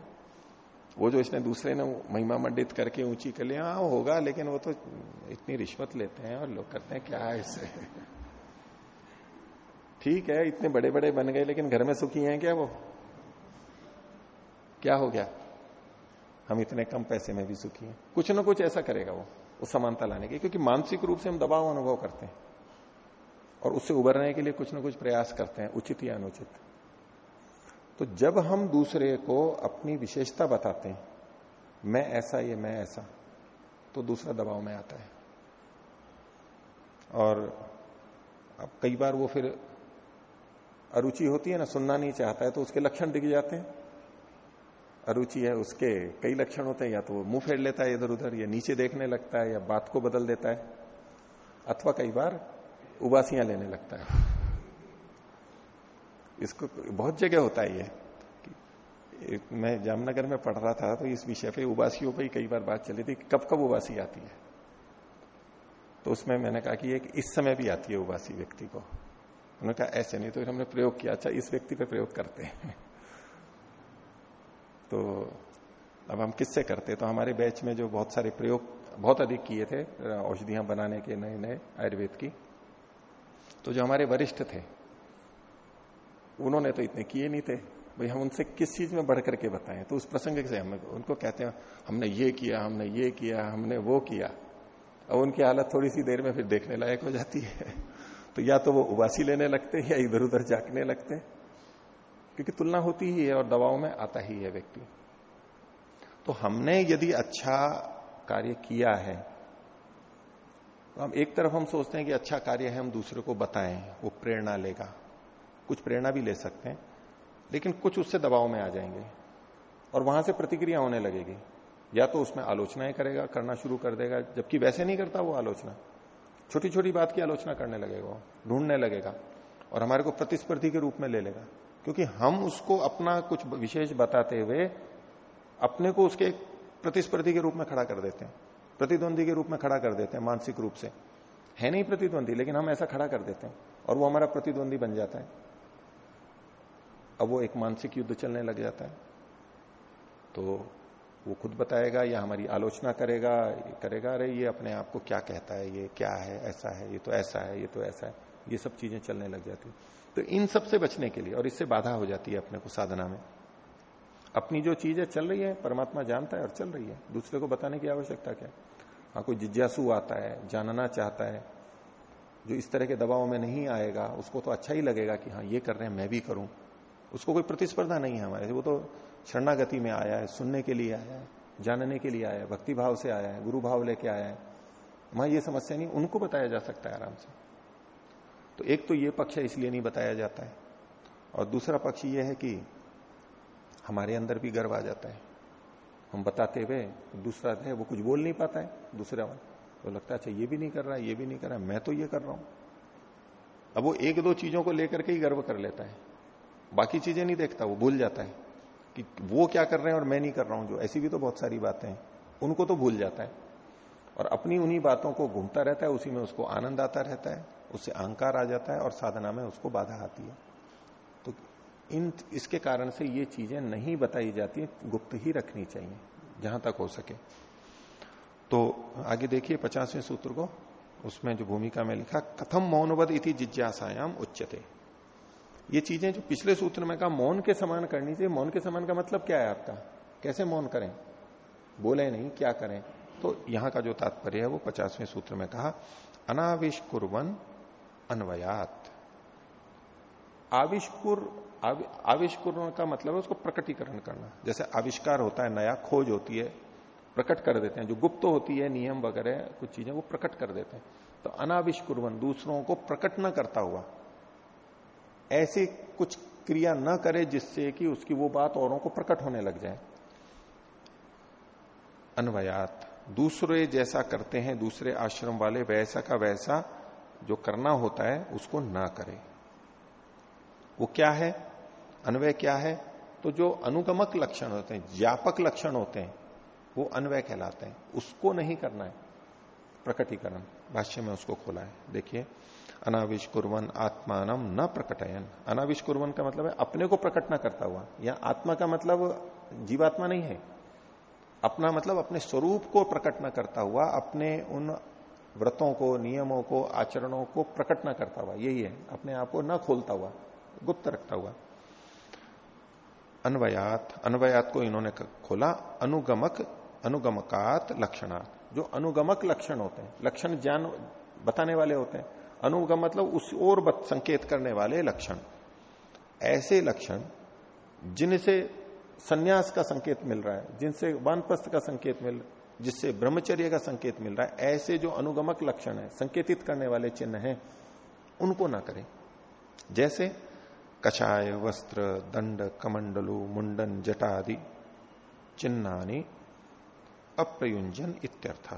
वो जो इसने दूसरे ने महिमा मंडित करके ऊँची कर लिया हाँ होगा, लेकिन वो तो इतनी रिश्वत लेते हैं और लोग करते हैं, क्या है इससे? ठीक है, इतने बड़े बड़े बन गए, लेकिन घर में सुखी हैं क्या वो? क्या हो गया? हम इतने कम पैसे में भी सुखी हैं। कुछ ना कुछ ऐसा करेगा वो। उस समानता लाने की, क्योंकि मानसिक रूप से हम दबाव अनुभव करते हैं और उससे उबरने के लिए कुछ ना कुछ प्रयास करते हैं, उचित या अनुचित। तो जब हम दूसरे को अपनी विशेषता बताते हैं, मैं ऐसा, ये मैं ऐसा तो दूसरा दबाव में आता है। और अब कई बार वो फिर अरुचि होती है ना, सुनना नहीं चाहता है तो उसके लक्षण दिख जाते हैं। अरुचि है, उसके कई लक्षण होते हैं, या तो वो मुँह फेर लेता है इधर उधर, या नीचे देखने लगता है, या बात को बदल देता है, अथवा कई बार उबासियाँ लेने लगता है। इसको बहुत जगह होता है ये मैं जामनगर में पढ़ रहा था तो इस विषय पे उबासियों पर ही कई बार बात चली थी, कब कब उबासी आती है। तो उसमें मैंने कहा कि एक इस समय भी आती है उबासी व्यक्ति को। उन्होंने कहा, ऐसे नहीं तो फिर हमने प्रयोग किया अच्छा इस व्यक्ति पे प्रयोग करते हैं। तो अब हम किससे करते? तो हमारे बैच में जो बहुत सारे प्रयोग, बहुत अधिक किए थे, औषधियाँ बनाने के नए नए आयुर्वेद की। तो जो हमारे वरिष्ठ थे, उन्होंने तो इतने किए नहीं थे। भाई, हम उनसे किस चीज़ में बढ़ करके बताएँ? तो उस प्रसंग से हम, उनको कहते हैं, हमने ये किया, हमने ये किया, हमने वो किया। और उनकी हालत थोड़ी सी देर में फिर देखने लायक हो जाती है। तो या तो वो उबासी लेने लगते हैं या इधर उधर जागने लगते हैं। क्योंकि तुलना होती ही है और दवाओं में आता ही है व्यक्ति। तो हमने यदि अच्छा कार्य किया है तो हम एक तरफ़ हम सोचते हैं कि अच्छा कार्य है, हम दूसरे को बताएँ, वो प्रेरणा लेगा। कुछ प्रेरणा भी ले सकते हैं, लेकिन कुछ उससे दबाव में आ जाएँगे और वहाँ से प्रतिक्रिया होने लगेगी। या तो उसमें आलोचनाएँ करेगा, करना शुरू कर देगा, जबकि वैसे नहीं करता वो आलोचना। छोटी छोटी बात की आलोचना करने लगेगा ढूँढने लगेगा और हमारे को प्रतिस्पर्धी के रूप में ले लेगा। क्योंकि हम उसको अपना कुछ विशेष बताते हुए अपने को उसके प्रतिस्पर्धी के रूप में खड़ा कर देते हैं। प्रतिद्वंदी के रूप में खड़ा कर देते हैं, मानसिक रूप से। है नहीं प्रतिद्वंदी, लेकिन हम ऐसा खड़ा कर देते हैं और वो हमारा प्रतिद्वंदी बन जाता है। अब वो एक मानसिक युद्ध चलने लग जाता है। तो वो खुद बताएगा, या हमारी आलोचना करेगा करेगा, अरे, ये अपने आप को क्या कहता है? ये क्या है? ऐसा है? ये तो ऐसा है? ये तो ऐसा है? ये सब चीज़ें चलने लग जाती तो इन सबसे बचने के लिए, और इससे बाधा हो जाती है अपने को साधना में। अपनी जो चीज़ है चल रही है, परमात्मा जानता है और चल रही है। दूसरे को बताने की आवश्यकता क्या? हाँ कोई जिज्ञासु आता है, जानना चाहता है, जो इस तरह के दबाव में नहीं आएगा, उसको तो अच्छा ही लगेगा कि हाँ ये कर रहे हैं, मैं भी करूँ। उसको कोई प्रतिस्पर्धा नहीं है हमारे। वो तो शरणागति में आया है, सुनने के लिए आया है, जानने के लिए आया है भक्ति भाव से आया है गुरु भाव लेके आया है। वहाँ ये समस्या नहीं, उनको बताया जा सकता है आराम से। तो एक तो ये पक्ष इसलिए नहीं बताया जाता है। और दूसरा पक्ष ये है कि हमारे अंदर भी गर्व आ जाता है। हम बताते हुए दूसरा है, वो कुछ बोल नहीं पाता है, दूसरा वन तो लगता है अच्छा ये भी नहीं कर रहा ये भी नहीं कर रहा मैं तो ये कर रहा हूँ। अब वो एक दो चीज़ों को लेकर के ही गर्व कर लेता है। बाकी चीज़ें नहीं देखता, वो भूल जाता है कि वो क्या कर रहे हैं और मैं नहीं कर रहा हूँ, जो ऐसी भी तो बहुत सारी बातें हैं, उनको तो भूल जाता है। और अपनी उन्हीं बातों को घूमता रहता है, उसी में उसको आनंद आता रहता है। उससे अहंकार आ जाता है और साधना में उसको बाधा आती है। तो इन, इसके कारण से ये चीज़ें नहीं बताई जाती, गुप्त ही रखनी चाहिए, जहाँ तक हो सके। तो आगे देखिए पचासवें सूत्र को, उसमें जो भूमिका में लिखा, कथम मौनवद इति जिज्ञासायाम उच्चते ये चीज़ें जो पिछले सूत्र में कहा, मौन के समान करनी चाहिए, मौन के समान का मतलब क्या है आपका? कैसे मौन करें? बोले नहीं, क्या करें? तो यहाँ का जो तात्पर्य है वो पचासवें सूत्र में कहा अनाविष्कुर्वन अन्वयात। आविष्कुर आविष्कुर का मतलब है उसको प्रकटीकरण करना। जैसे आविष्कार होता है, नया खोज होती है, प्रकट कर देते हैं। जो गुप्त होती है, नियम वगैरह, कुछ चीज़ें, वो प्रकट कर देते हैं। तो अनाविष्कुर्वन, दूसरों को प्रकट न करता हुआ। ऐसी कुछ क्रिया न करे जिससे कि उसकी वो बात औरों को प्रकट होने लग जाए। अनवयात। दूसरे जैसा करते हैं, दूसरे आश्रम वाले वैसा का वैसा जो करना होता है, उसको ना करे। वो क्या है? अन्वय क्या है? तो जो अनुगमक लक्षण होते हैं व्यापक लक्षण होते हैं, वो अन्वय कहलाते हैं। उसको नहीं करना है। प्रकटीकरण, भाष्य में उसको खोला है। देखिए अनाविश कुरवन आत्मान न प्रकटयन। अनाविश कुरवन का मतलब है, अपने को प्रकट न करता हुआ। या आत्मा का मतलब जीवात्मा नहीं है। अपना मतलब अपने स्वरूप को प्रकट न करता हुआ, अपने उन व्रतों को, नियमों को, आचरणों को प्रकट न करता हुआ, यही है, अपने आप को न खोलता हुआ, गुप्त रखता हुआ। अनवयात, अन्वयात को इन्होंने खोला, अनुगमक, अनुगमकात लक्षणात्। जो अनुगमक लक्षण होते हैं, लक्षण ज्ञान बताने वाले होते हैं, अनुगम मतलब उस और संकेत करने वाले लक्षण। ऐसे लक्षण, जिनसे सन्यास का संकेत मिल रहा है, जिनसे वानप्रस्थ का संकेत मिल जिससे ब्रह्मचर्य का संकेत मिल रहा है, ऐसे जो अनुगमक लक्षण है, संकेतित करने वाले चिन्ह हैं, उनको ना करें। जैसे कषाय, वस्त्र, दंड, कमंडलु, मुंडन जटा आदि चिन्हानी, अप्रयुंजन इत्यर्थ।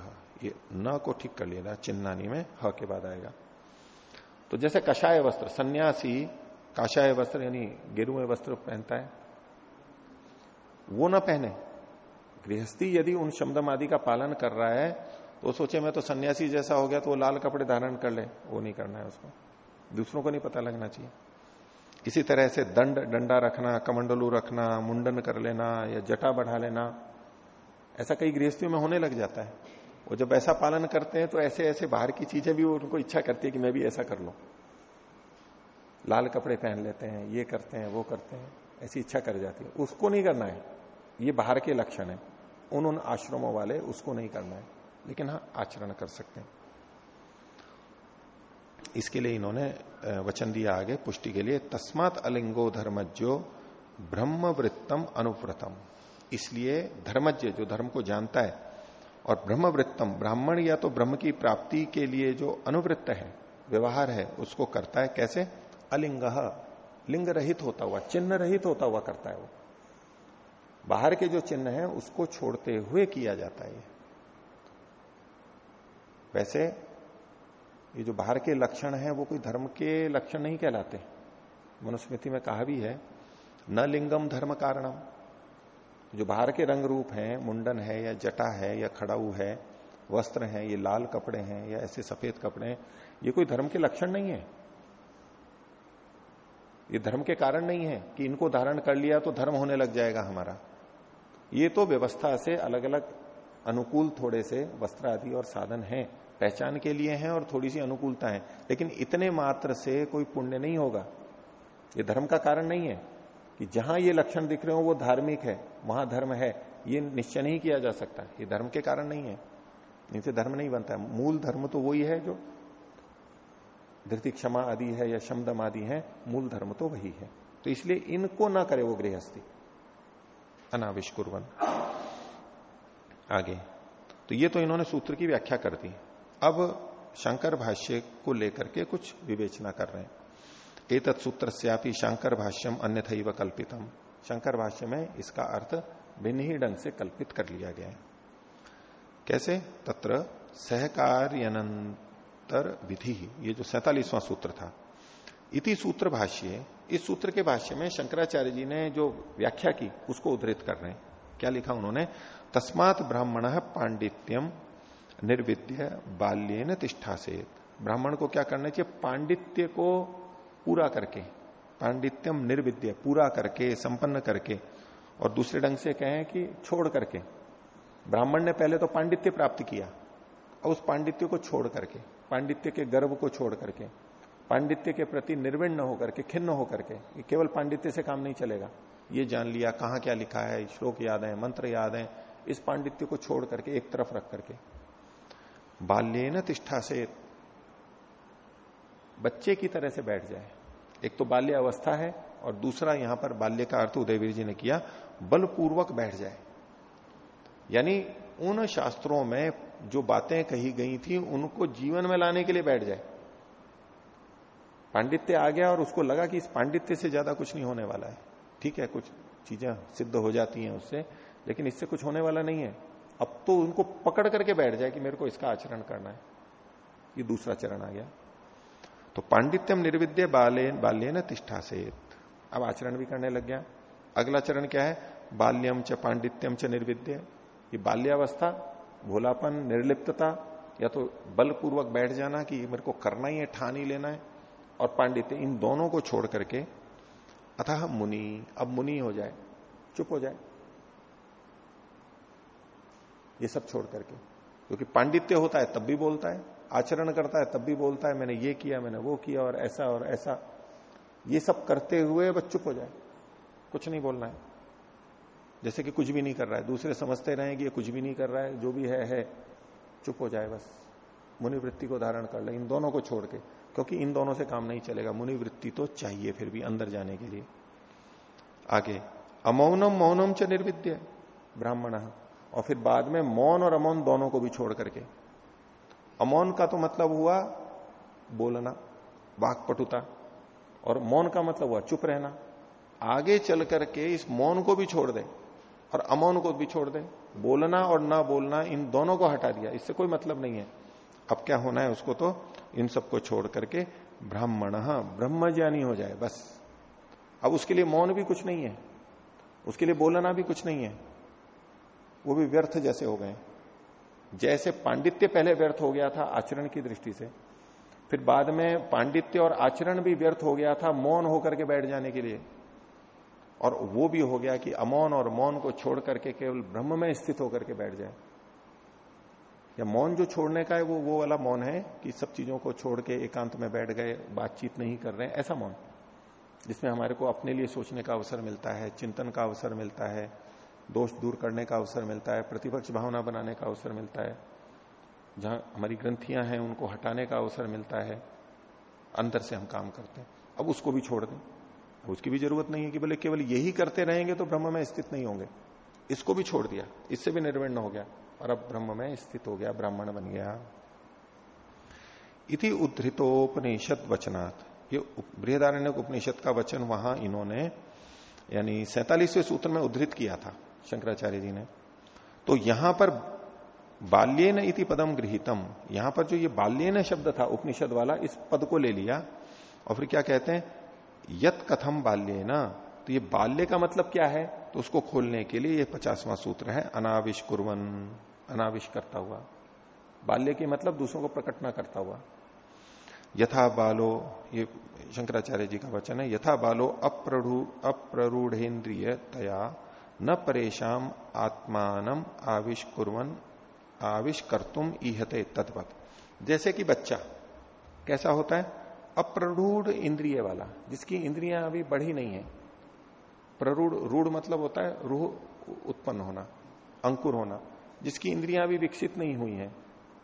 ये न को ठीक कर लेना, चिन्हानी में ह के बाद आएगा। तो जैसे कषाय वस्त्र, सन्यासी काशाय वस्त्र, यानी गेरुए वस्त्र पहनता है, वो ना पहने। गृहस्थी यदि उन शब्दम आदि का पालन कर रहा है तो सोचे मैं तो सन्यासी जैसा हो गया तो वो लाल कपड़े धारण कर ले। वो नहीं करना है उसको। दूसरों को नहीं पता लगना चाहिए। इसी तरह से दंड, डंडा रखना, कमंडलू रखना, मुंडन कर लेना या जटा बढ़ा लेना, ऐसा कई गृहस्थियों में होने लग जाता है। वो जब ऐसा पालन करते हैं तो ऐसे ऐसे बाहर की चीज़ें भी उनको इच्छा करती है कि मैं भी ऐसा कर लू। लाल कपड़े पहन लेते हैं, ये करते हैं, वो करते हैं, ऐसी इच्छा कर जाती है। उसको नहीं करना है। ये बाहर के लक्षण है। उन उन आश्रमों वाले उसको नहीं करना है, लेकिन हाँ आचरण कर सकते हैं। इसके लिए इन्होंने वचन दिया आगे पुष्टि के लिए, तस्मात अलिंगो धर्मज्यो ब्रह्म वृत्तम अनुव्रतम। इसलिए धर्मज्ञ जो धर्म को जानता है और ब्रह्मवृत्तम, ब्राह्मण या तो ब्रह्म की प्राप्ति के लिए जो अनुवृत्त है, व्यवहार है, उसको करता है, कैसे? अलिंग लिंग रहित होता हुआ, चिन्ह रहित होता हुआ करता है वो। बाहर के जो चिन्ह है, उसको छोड़ते हुए किया जाता है वैसे, ये जो बाहर के लक्षण है, वो कोई धर्म के लक्षण नहीं कहलाते। मनुस्मृति में कहा भी है, न लिंगम धर्म कारणम। जो बाहर के रंग रूप हैं, मुंडन है, या जटा है, या खड़ाऊ है, वस्त्र हैं, ये लाल कपड़े हैं, या ऐसे सफ़ेद कपड़े हैं, ये कोई धर्म के लक्षण नहीं है। ये धर्म के कारण नहीं है कि इनको धारण कर लिया तो धर्म होने लग जाएगा हमारा। ये तो व्यवस्था से अलग अलग अनुकूल थोड़े से वस्त्र आदि और साधन हैं, पहचान के लिए हैं और थोड़ी सी अनुकूलता है, लेकिन इतने मात्र से कोई पुण्य नहीं होगा। ये धर्म का कारण नहीं है कि जहाँ ये लक्षण दिख रहे हो वो धार्मिक है, वहाँ धर्म है, ये निश्चय नहीं किया जा सकता, ये धर्म के कारण नहीं है। इनसे धर्म नहीं बनता है, मूल धर्म तो वही है जो धृति क्षमा आदि है या शमदम आदि है, मूल धर्म तो वही है। तो इसलिए इनको ना करे वो गृहस्थी। अनाविष्कुर्वन। आगे। तो ये तो इन्होंने सूत्र की व्याख्या कर दी। अब शंकर भाष्य को लेकर के कुछ विवेचना कर रहे हैं। एक सूत्र से शंकर भाष्यम अन्य कल्पितम। शंकर भाष्य में इसका अर्थ भिन्न ही ढंग से कल्पित कर लिया गया है। कैसे? तत्र सहकार्यनंतर विधि। ये जो सैतालीसवां सूत्र था। इति सूत्र भाष्य इस सूत्र के भाष्य में शंकराचार्य जी ने जो व्याख्या की, उसको उद्धृत कर रहे हैं। क्या लिखा उन्होंने? तस्मात ब्राह्मण पांडित्यम निर्विद्य बाल्यन तिष्ठा से ब्राह्मण को क्या करना चाहिए? पांडित्य को पूरा करके पांडित्यम निर्विद्य, पूरा करके, संपन्न करके, और दूसरे ढंग से कहें कि छोड़ करके। ब्राह्मण ने पहले तो पांडित्य प्राप्त किया और उस पांडित्य को छोड़ करके, पांडित्य के गर्भ को छोड़ करके। पांडित्य के प्रति निर्विण्ण होकर के, खिन्न होकर के केवल पांडित्य से काम नहीं चलेगा। ये जान लिया, कहा क्या लिखा है, श्लोक याद है, मंत्र याद है, इस पांडित्य को छोड़ करके एक तरफ़ रख करके। बाल्य न तिष्ठा से बच्चे की तरह से बैठ जाए। एक तो बाल्य अवस्था है और दूसरा यहाँ पर बाल्य का अर्थ उदयवीर जी ने किया, बलपूर्वक बैठ जाए। यानी उन शास्त्रों में जो बातें कही गई थी, उनको जीवन में लाने के लिए बैठ जाए। पांडित्य आ गया और उसको लगा कि इस पांडित्य से ज़्यादा कुछ नहीं होने वाला है। ठीक है, कुछ चीज़ें सिद्ध हो जाती हैं उससे, लेकिन इससे कुछ होने वाला नहीं है। अब तो उनको पकड़ करके बैठ जाए कि मेरे को इसका आचरण करना है। ये दूसरा चरण आ गया। तो पांडित्यम निर्विद्य बाल्य बाल्य न तिष्ठा अब आचरण भी करने लग गया। अगला चरण क्या है? बाल्यम च पांडित्यम च निर्विद्य। ये बाल्यावस्था, भोलापन, निर्लिप्तता, या तो बलपूर्वक बैठ जाना कि मेरे को करना ही है, ठान ही लेना है। और पांडित्य इन दोनों को छोड़ करके अतः मुनि, अब मुनि हो जाए, चुप हो जाए। ये सब छोड़ करके, क्योंकि पांडित्य होता है, तब भी बोलता है, आचरण करता है, तब भी बोलता है, मैंने ये किया, मैंने वो किया, और ऐसा और ऐसा। ये सब करते हुए बस चुप हो जाए। कुछ नहीं बोलना है। जैसे कि कुछ भी नहीं कर रहा है, दूसरे समझते रहे कि ये कुछ भी नहीं कर रहा है, जो भी है है, चुप हो जाए बस। मुनिवृत्ति को धारण कर ले, इन दोनों को छोड़ के। क्योंकि इन दोनों से काम नहीं चलेगा। मुनिवृत्ति तो चाहिए फिर भी अंदर जाने के लिए। आगे, अमौनम मौनम च निर्विद्य, ब्राह्मण। और फिर बाद में मौन और अमौन दोनों को भी छोड़ करके। अमौन का तो मतलब हुआ बोलना, वाकपटुता। और मौन का मतलब हुआ चुप रहना। आगे चल करके इस मौन को भी छोड़ दे और अमौन को भी छोड़ दे। बोलना और ना बोलना, इन दोनों को हटा दिया। इससे कोई मतलब नहीं है। अब क्या होना है, उसको तो इन सबको छोड़ करके ब्राह्मण ब्रह्म ज्ञानी हो जाए, बस। अब उसके लिए मौन भी कुछ नहीं है। उसके लिए बोलना भी कुछ नहीं है। वो भी व्यर्थ जैसे हो गए। जैसे पांडित्य पहले व्यर्थ हो गया था आचरण की दृष्टि से, फिर बाद में पांडित्य और आचरण भी व्यर्थ हो गया था मौन होकर के बैठ जाने के लिए। और वो भी हो गया कि अमौन और मौन को छोड़ करके केवल ब्रह्म में स्थित होकर के बैठ जाए। या मौन जो छोड़ने का है, वो वो वाला मौन है कि सब चीज़ों को छोड़ के एकांत में बैठ गए, बातचीत नहीं कर रहे हैं, ऐसा मौन। जिसमें हमारे को अपने लिए सोचने का अवसर मिलता है, चिंतन का अवसर मिलता है, दोष दूर करने का अवसर मिलता है, प्रतिपक्ष भावना बनाने का अवसर मिलता है। जहाँ हमारी ग्रंथियाँ हैं, उनको हटाने का अवसर मिलता है। अंदर से हम काम करते हैं। अब उसको भी छोड़ दें। उसकी भी ज़रूरत नहीं है कि बोले केवल यही करते रहेंगे तो ब्रह्म में स्थित नहीं होंगे। इसको भी छोड़ दिया। इससे भी निर्विण हो गया। और अब ब्रह्म में स्थित हो गया, ब्राह्मण बन गया। इति उद्धृतोपनिषद वचनात्। बृहदारण्य उपनिषद का वचन वहाँ इन्होंने, यानी सैतालीसवें सूत्र में उद्धृत किया था, शंकराचार्य जी ने। तो यहाँ पर बाल्यन इति पदम गृहितम। यहाँ पर जो ये बाल्यन शब्द था, उपनिषद वाला, इस पद को ले लिया। और फिर क्या कहते हैं? यत कथम बाल्य न तो ये बाल्य का मतलब क्या है? तो उसको खोलने के लिए ये पचासवां सूत्र है अनाविश अनाविश करता हुआ। बाल्य के मतलब दूसरों को प्रकट न करता हुआ। यथा बालो, ये शंकराचार्य जी का वचन है, यथा बालो अप्रढ़ अप्ररूढ़ेन्द्रिय तया न परेशान आत्मान आविश कुरन आविश कर तुम ईहते तत्पथ जैसे कि बच्चा, कैसा होता है? अप्ररूढ़ इंद्रिय वाला, जिसकी इंद्रियाँ अभी बढ़ी नहीं है। प्ररूढ़, रूढ़ मतलब होता है रूह उत्पन्न होना, अंकुर होना। जिसकी इंद्रियाँ भी विकसित नहीं हुई हैं,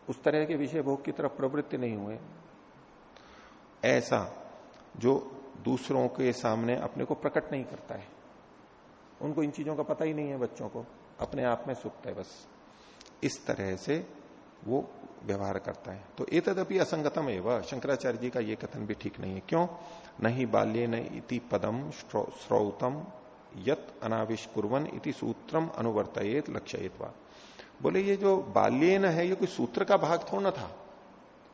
उस तरह के विषय भोग की तरफ़ प्रवृत्ति नहीं हुए। ऐसा जो दूसरों के सामने अपने को प्रकट नहीं करता है। उनको इन चीज़ों का पता ही नहीं है बच्चों को। अपने आप में सुप्त है बस। इस तरह से वो व्यवहार करता है। तो ए तदपि असंगतम एवं। शंकराचार्य जी का ये कथन भी ठीक नहीं है। क्यों? नहीं बाल्य न इति पदम श्रोतम यत अनाविश कुरन इति सूत्रम अनुवर्तयेत लक्ष्यवा बोले, ये जो बाल्यन है, ये कोई सूत्र का भाग थोड़ा ना था,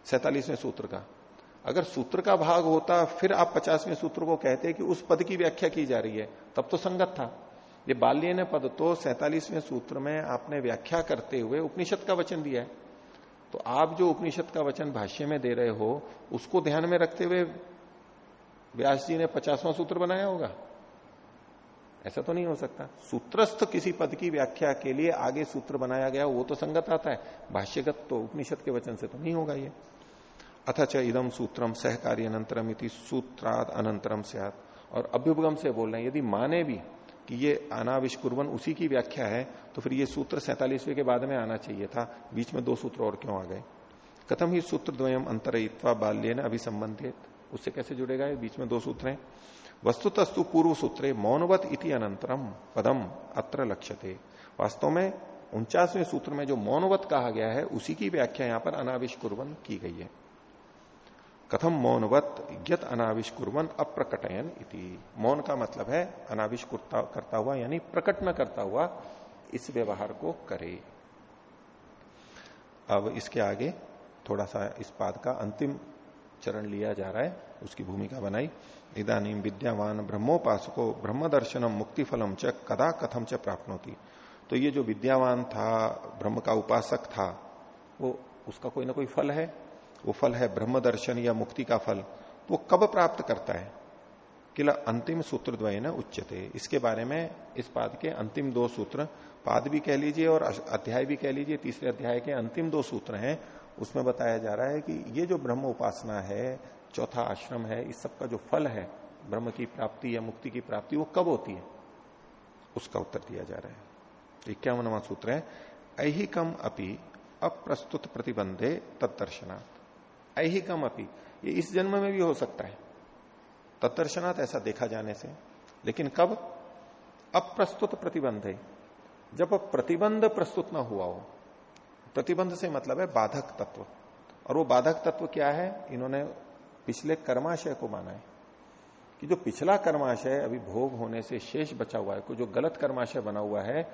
सैतालीसवें सूत्र का। अगर सूत्र का भाग होता, फिर आप पचासवें सूत्र को कहते कि उस पद की व्याख्या की जा रही है। तब तो संगत था। ये बाल्यन पद तो सैतालीसवें सूत्र में आपने व्याख्या करते हुए उपनिषद का वचन दिया है। तो आप जो उपनिषद का वचन भाष्य में दे रहे हो, उसको ध्यान में रखते हुए व्यास जी ने पचासवां सूत्र बनाया होगा। ऐसा तो नहीं हो सकता। सूत्रस्थ किसी पद की व्याख्या के लिए आगे सूत्र बनाया गया, वो तो संगत आता है। भाष्यगत तो उपनिषद के वचन से तो नहीं होगा ये। अथच इदम सूत्रम सहकारी अनंतरम इति सूत्राद अनंतरम से और अभ्युपगम से बोल रहे हैं, यदि माने भी कि ये अनाविष्कुर्वन उसी की व्याख्या है तो फिर ये सूत्र सैतालीसवें के बाद में आना चाहिए था। बीच में दो सूत्र और क्यों आ गए? कथम ही सूत्र द्वयम अंतरयित्वा बाल्य ने अभिसंबंधित उससे कैसे जुड़ेगा बीच में दो सूत्र हैं। वस्तुतस्तु पूर्व सूत्रे मौनवत इति अनंतरम पदम अत्र लक्ष्यते। वास्तव में उनचासवें सूत्र में जो मौनवत कहा गया है, उसी की व्याख्या यहाँ पर अनाविष्कुर्वन की गई है। कथम मौनवत यत अनाविश कुरन अप्रकटयन इति। मौन का मतलब है अनाविश करता हुआ, यानी प्रकट न करता हुआ इस व्यवहार को करे। अब इसके आगे थोड़ा सा इस पाद का अंतिम चरण लिया जा रहा है। उसकी भूमिका बनाई। इधानी विद्यावान ब्रह्मोपासको ब्रह्म दर्शनम मुक्ति फलम च कदा कथम च प्राप्त होती तो ये जो विद्यावान था, ब्रह्म का उपासक था, वो उसका कोई ना कोई फल है। वो फल है ब्रह्म दर्शन या मुक्ति का फल। तो वो कब प्राप्त करता है? किला अंतिम सूत्र द्वय न उच्चते इसके बारे में इस पाद के अंतिम दो सूत्र, पाद भी कह लीजिए और अध्याय भी कह लीजिए। तीसरे अध्याय के अंतिम दो सूत्र हैं। उसमें बताया जा रहा है कि ये जो ब्रह्म उपासना है चौथा आश्रम है, इस सब का जो फल है, ब्रह्म की प्राप्ति या मुक्ति की प्राप्ति, वो कब होती है? उसका उत्तर दिया जा रहा है। इक्यावनवा सूत्र है, ऐहिकम अपि अप्रस्तुत प्रतिबंधे तत्दर्शनाथ ऐहिकम अपी, ये इस जन्म में भी हो सकता है। तत्दर्शनाथ ऐसा देखा जाने से। लेकिन कब? अप्रस्तुत प्रतिबंध। जब प्रतिबंध प्रस्तुत ना हुआ हो, प्रतिबंध से मतलब है बाधक तत्व। और वो बाधक तत्व क्या है? इन्होंने पिछले कर्माशय को माना है कि जो पिछला कर्माशय अभी भोग होने से शेष बचा हुआ है, को जो गलत कर्माशय बना हुआ है,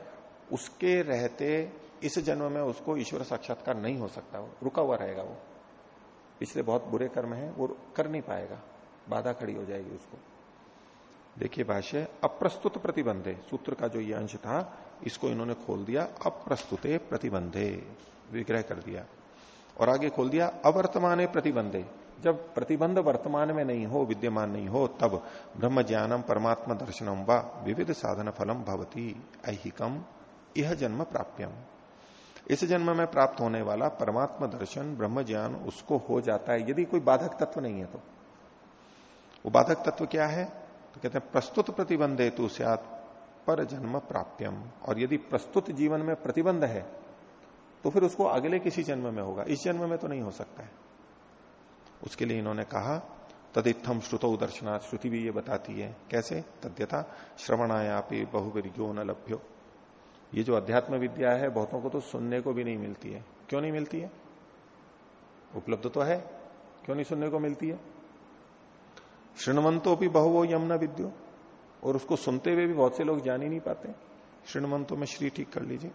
उसके रहते, इस जन्म में उसको ईश्वर साक्षात्कार नहीं हो सकता वो रुका हुआ रहेगा वो। पिछले बहुत बुरे कर्म है, वो कर नहीं पाएगा, बाधा खड़ी हो जाएगी उसको। देखिए भाष्य, अप्रस्तुत प्रतिबंधे, सूत्र का जो ये अंश था, इसको इन्होंने खोल दिया, अप्रस्तुते प्रतिबंधे, विग्रह कर दिया। और आगे खोल दिया, अवर्तमाने प्रतिबंधे जब प्रतिबंध वर्तमान में नहीं हो, विद्यमान नहीं हो, तब ब्रह्म ज्ञानम परमात्मा दर्शनम व विविध साधन फलम भवती, ऐहिकम यह जन्म प्राप्यम। इस जन्म में प्राप्त होने वाला परमात्मा दर्शन ब्रह्म ज्ञान उसको हो जाता है। यदि कोई बाधक तत्व नहीं है तो। वो बाधक तत्व क्या है? तो कहते हैं, प्रस्तुत प्रतिबंध हेतु पर जन्म प्राप्यम। और यदि प्रस्तुत जीवन में प्रतिबंध है तो फिर उसको अगले किसी जन्म में होगा। इस जन्म में तो नहीं हो सकता है। उसके लिए इन्होंने कहा तदित्थम श्रुतो दर्शनाथ श्रुति भी ये बताती है। कैसे? तद्यता श्रवणायापी बहुवीर्यो न लभ्यो। ये जो अध्यात्म विद्या है, बहुतों को तो सुनने को भी नहीं मिलती है। क्यों नहीं मिलती है? उपलब्ध तो है। क्यों नहीं सुनने को मिलती है? श्रृणवंतो भी बहुवो यमुना विद्यो। और उसको सुनते हुए भी बहुत से लोग जान ही नहीं पाते। श्रृणवंतों में श्री ठीक कर लीजिए।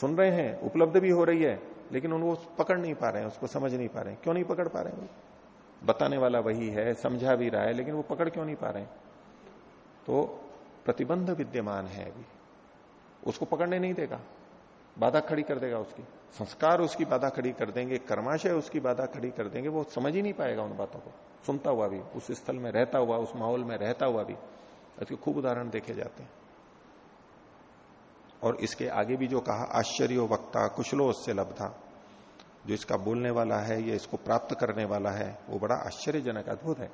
सुन रहे हैं, उपलब्ध भी हो रही है। लेकिन उनको पकड़ नहीं पा रहे हैं, उसको समझ नहीं पा रहे हैं। क्यों नहीं पकड़ पा रहे हैं? बताने वाला वही है, समझा भी रहा है, लेकिन वो पकड़ क्यों नहीं पा रहे हैं? तो प्रतिबंध विद्यमान है अभी। उसको पकड़ने नहीं देगा। बाधा खड़ी कर देगा उसकी। संस्कार उसकी बाधा खड़ी कर देंगे, कर्माशय उसकी बाधा खड़ी कर देंगे, वो समझ ही नहीं पाएगा उन बातों को। सुनता हुआ भी, उस स्थल में रहता हुआ, उस माहौल में रहता हुआ भी। इसके खूब उदाहरण देखे जाते हैं। और इसके आगे भी जो कहा, आश्चर्य वक्ता, कुशलो उससे लब्धा। जो इसका बोलने वाला है, या इसको प्राप्त करने वाला है, वो बड़ा आश्चर्यजनक अद्भुत है।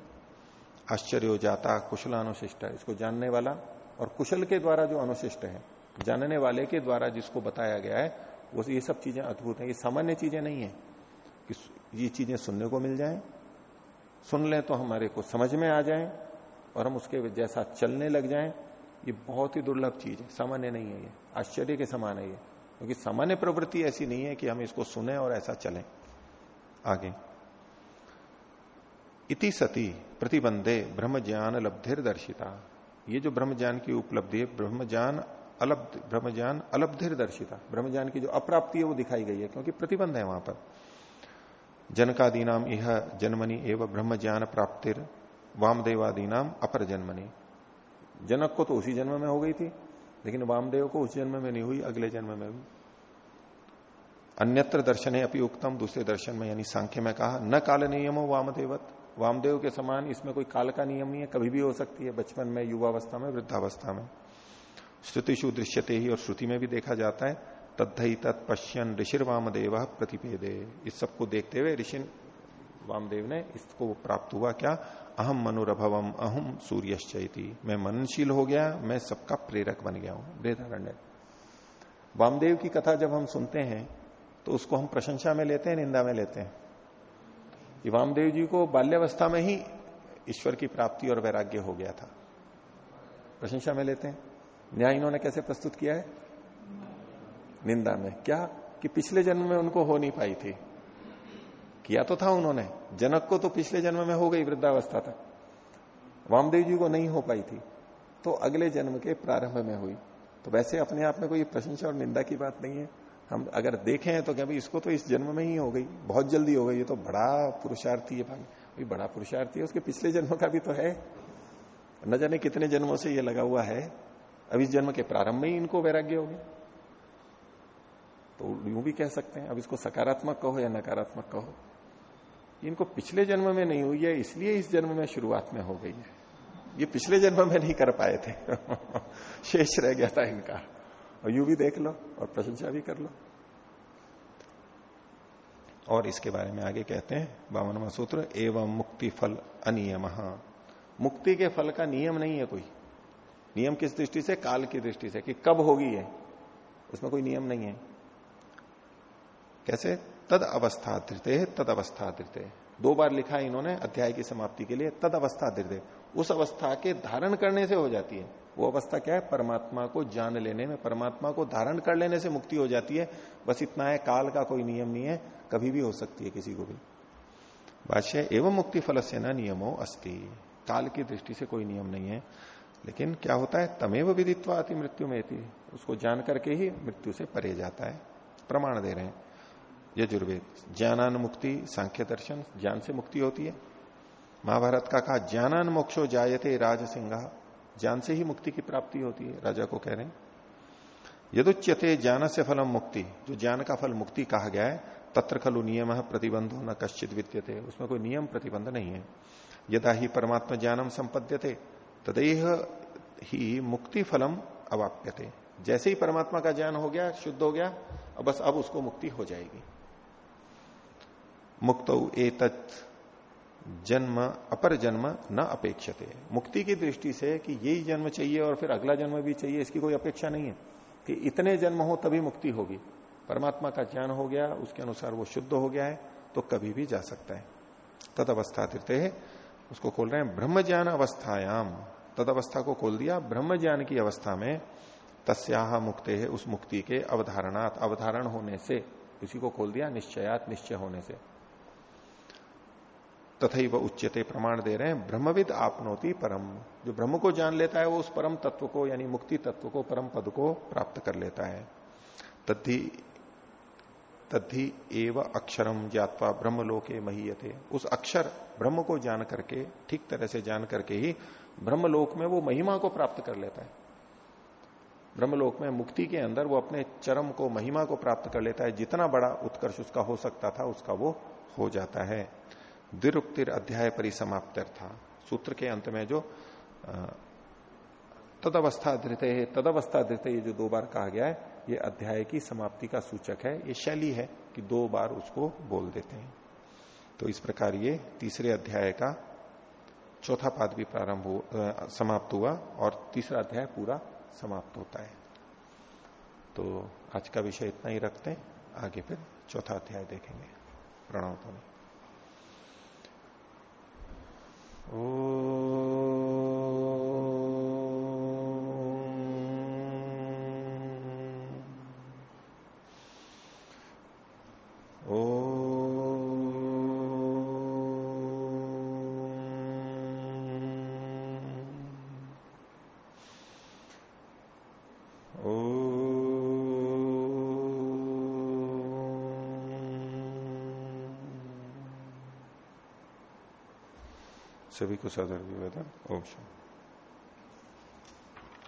आश्चर्य जाता, कुशलानुशिष्ट इसको जानने वाला और कुशल के द्वारा जो अनुशिष्ट है, जानने वाले के द्वारा जिसको बताया गया है, वो ये सब चीज़ें अद्भुत है। ये सामान्य चीज़ें नहीं है कि ये चीज़ें सुनने को मिल जाए। सुन लें तो हमारे को समझ में आ जाए और हम उसके जैसा चलने लग जाएँ। ये बहुत ही दुर्लभ चीज़ है, सामान्य नहीं है ये, आश्चर्य के समान है ये, क्योंकि सामान्य प्रवृत्ति ऐसी नहीं है कि हम इसको सुने और ऐसा चले। आगे। इति सती प्रतिबंधे ब्रह्म ज्ञान लब्धिर दर्शिता ये जो ब्रह्म ज्ञान की उपलब्धि है ब्रह्म ज्ञान अलब्ध ब्रह्म ज्ञान अलब्धिर दर्शिता ब्रह्म ज्ञान की जो अप्राप्ति है, वो दिखाई गई है, क्योंकि प्रतिबंध है वहाँ पर। जनकादीनाम यह जन्मनी एवं ब्रह्म ज्ञान प्राप्तिर वामदेवादी नाम अपर जन्मनी। जनक को तो उसी जन्म में हो गई थी, लेकिन वामदेव को उस जन्म में नहीं हुई, अगले जन्म में हुई। अन्यत्र दर्शन है अपनी उक्तम, दूसरे दर्शन में यानी सांख्य में कहा, न काल नियमो वामदेवत। वामदेव के समान इसमें कोई काल का नियम नहीं है, कभी भी हो सकती है, बचपन में, युवावस्था में, वृद्धावस्था में। श्रुतिशु दृश्यते ही और श्रुति में भी देखा जाता है तद्धई तत्पश्यन ऋषिर वामदेव प्रतिपेदे। इस सबको देखते हुए ऋषि वामदेव ने इसको प्राप्त हुआ क्या? अहम मनोरभवम अहम सूर्यश्चैती। मैं मननशील हो गया, मैं सबका प्रेरक बन गया हूँ। बृहदारण्य। वामदेव की कथा जब हम सुनते हैं तो उसको हम प्रशंसा में लेते हैं, निंदा में लेते हैं। कि वामदेव जी को बाल्यावस्था में ही ईश्वर की प्राप्ति और वैराग्य हो गया था। प्रशंसा में लेते हैं। न्याय इन्होंने कैसे प्रस्तुत किया है? निंदा में। क्या? कि पिछले जन्म में उनको हो नहीं पाई थी। किया तो था उन्होंने। जनक को तो पिछले जन्म में हो गई वृद्धावस्था तक। वामदेव जी को नहीं हो पाई थी। तो अगले जन्म के प्रारंभ में हुई। तो वैसे अपने आप में कोई प्रशंसा और निंदा की बात नहीं है। हम अगर देखें तो क्या भाई इसको तो इस जन्म में ही हो गई। बहुत जल्दी हो गई। ये तो बड़ा पुरुषार्थी है भाई। भाई बड़ा पुरुषार्थी है। उसके पिछले जन्म का भी तो है। न जाने कितने जन्मों से ये लगा हुआ है। अब इस जन्म के प्रारंभ में ही इनको वैराग्य हो गया। तो यूँ भी कह सकते हैं। अब इसको सकारात्मक कहो या नकारात्मक कहो। इनको पिछले जन्म में नहीं हुई है, इसलिए इस जन्म में शुरुआत में हो गई है। ये पिछले जन्म में नहीं कर पाए थे। शेष रह गया था इनका। और यू भी देख लो और प्रशंसा भी कर लो। और इसके बारे में आगे कहते हैं, बावनवा सूत्र, एवं मुक्ति फल अनियम। मुक्ति के फल का नियम नहीं है कोई। नियम किस दृष्टि से? काल की दृष्टि से, कि कब होगी है उसमें कोई नियम नहीं है। कैसे? तद अवस्था धृते, तद अवस्था धृते। दो बार लिखा है इन्होंने अध्याय की समाप्ति के लिए, तद अवस्था धृते। उस अवस्था के धारण करने से हो जाती है। वो अवस्था क्या है? परमात्मा को जान लेने में, परमात्मा को धारण कर लेने से मुक्ति हो जाती है। बस इतना है, काल का कोई नियम नहीं है, कभी भी हो सकती है किसी को भी। भाष्य, एवं मुक्ति फल से नियमो अस्ति। काल की दृष्टि से कोई नियम नहीं है। लेकिन क्या होता है? तमेव विदित्वा अति मृत्यु में उसको जान करके ही मृत्यु से परे जाता है। प्रमाण दे रहे हैं। यजुर्वेद ज्ञानान मुक्ति सांख्य दर्शन, ज्ञान से मुक्ति होती है। महाभारत का कहा, ज्ञानान मोक्षो जायते राज सिंह ज्ञान से ही मुक्ति की प्राप्ति होती है, राजा को कह रहे यदुच्यते ज्ञान से फलम मुक्ति। जो ज्ञान का फल मुक्ति कहा गया है, तत्र खलु नियम प्रतिबंधो न कश्चित विद्यते। उसमें कोई नियम प्रतिबंध नहीं है। यदा ही परमात्मा ज्ञानम संपद्यते तदेह ही मुक्ति फलम अवाप्यते। जैसे ही परमात्मा का ज्ञान हो गया, शुद्ध हो गया, अब बस अब उसको मुक्ति हो जाएगी। मुक्त एत जन्म, अपर जन्म न अपेक्षते। मुक्ति की दृष्टि से कि यही जन्म चाहिए और फिर अगला जन्म भी चाहिए, इसकी कोई अपेक्षा नहीं है। कि इतने जन्म हो तभी मुक्ति होगी। परमात्मा का ज्ञान हो गया, उसके अनुसार वो शुद्ध हो गया है तो कभी भी जा सकता है। तद अवस्था तिरते है। उसको खोल रहे हैं ब्रह्म ज्ञान अवस्थायाम। तद अवस्था को खोल दिया। ब्रह्म ज्ञान की अवस्था में तस्या मुक्ते है, उस मुक्ति के अवधारणात, अवधारण होने से। उसी को खोल दिया, निश्चयात, निश्चय होने से। तथा वह उच्चते प्रमाण दे रहे हैं, ब्रह्मविद आपनोति परम। जो ब्रह्म को जान लेता है, वो उस परम तत्व को, यानी मुक्ति तत्व को, परम पद को प्राप्त कर लेता है। तद्धि तद्धि एव अक्षरम ज्ञातवा ब्रह्म ब्रह्मलोके महीयते। उस अक्षर ब्रह्म को जान करके, ठीक तरह से जान करके ही ब्रह्मलोक में वो महिमा को प्राप्त कर लेता है। ब्रह्मलोक में मुक्ति के अंदर वो अपने चरम को, महिमा को प्राप्त कर लेता है। जितना बड़ा उत्कर्ष उसका हो सकता था, उसका वो हो जाता है। दिरुक्तिर अध्याय परिसमाप्त था। सूत्र के अंत में जो तदवस्था धृत है तदवस्था धृत ये जो दो बार कहा गया है, ये अध्याय की समाप्ति का सूचक है। ये शैली है कि दो बार उसको बोल देते हैं। तो इस प्रकार ये तीसरे अध्याय का चौथा पाद भी प्रारंभ समाप्त हुआ और तीसरा अध्याय पूरा समाप्त होता है। तो आज का विषय इतना ही रखते हैं। आगे फिर चौथा अध्याय देखेंगे। प्रणव तो Oh. सभी को सदर विवेदन ओम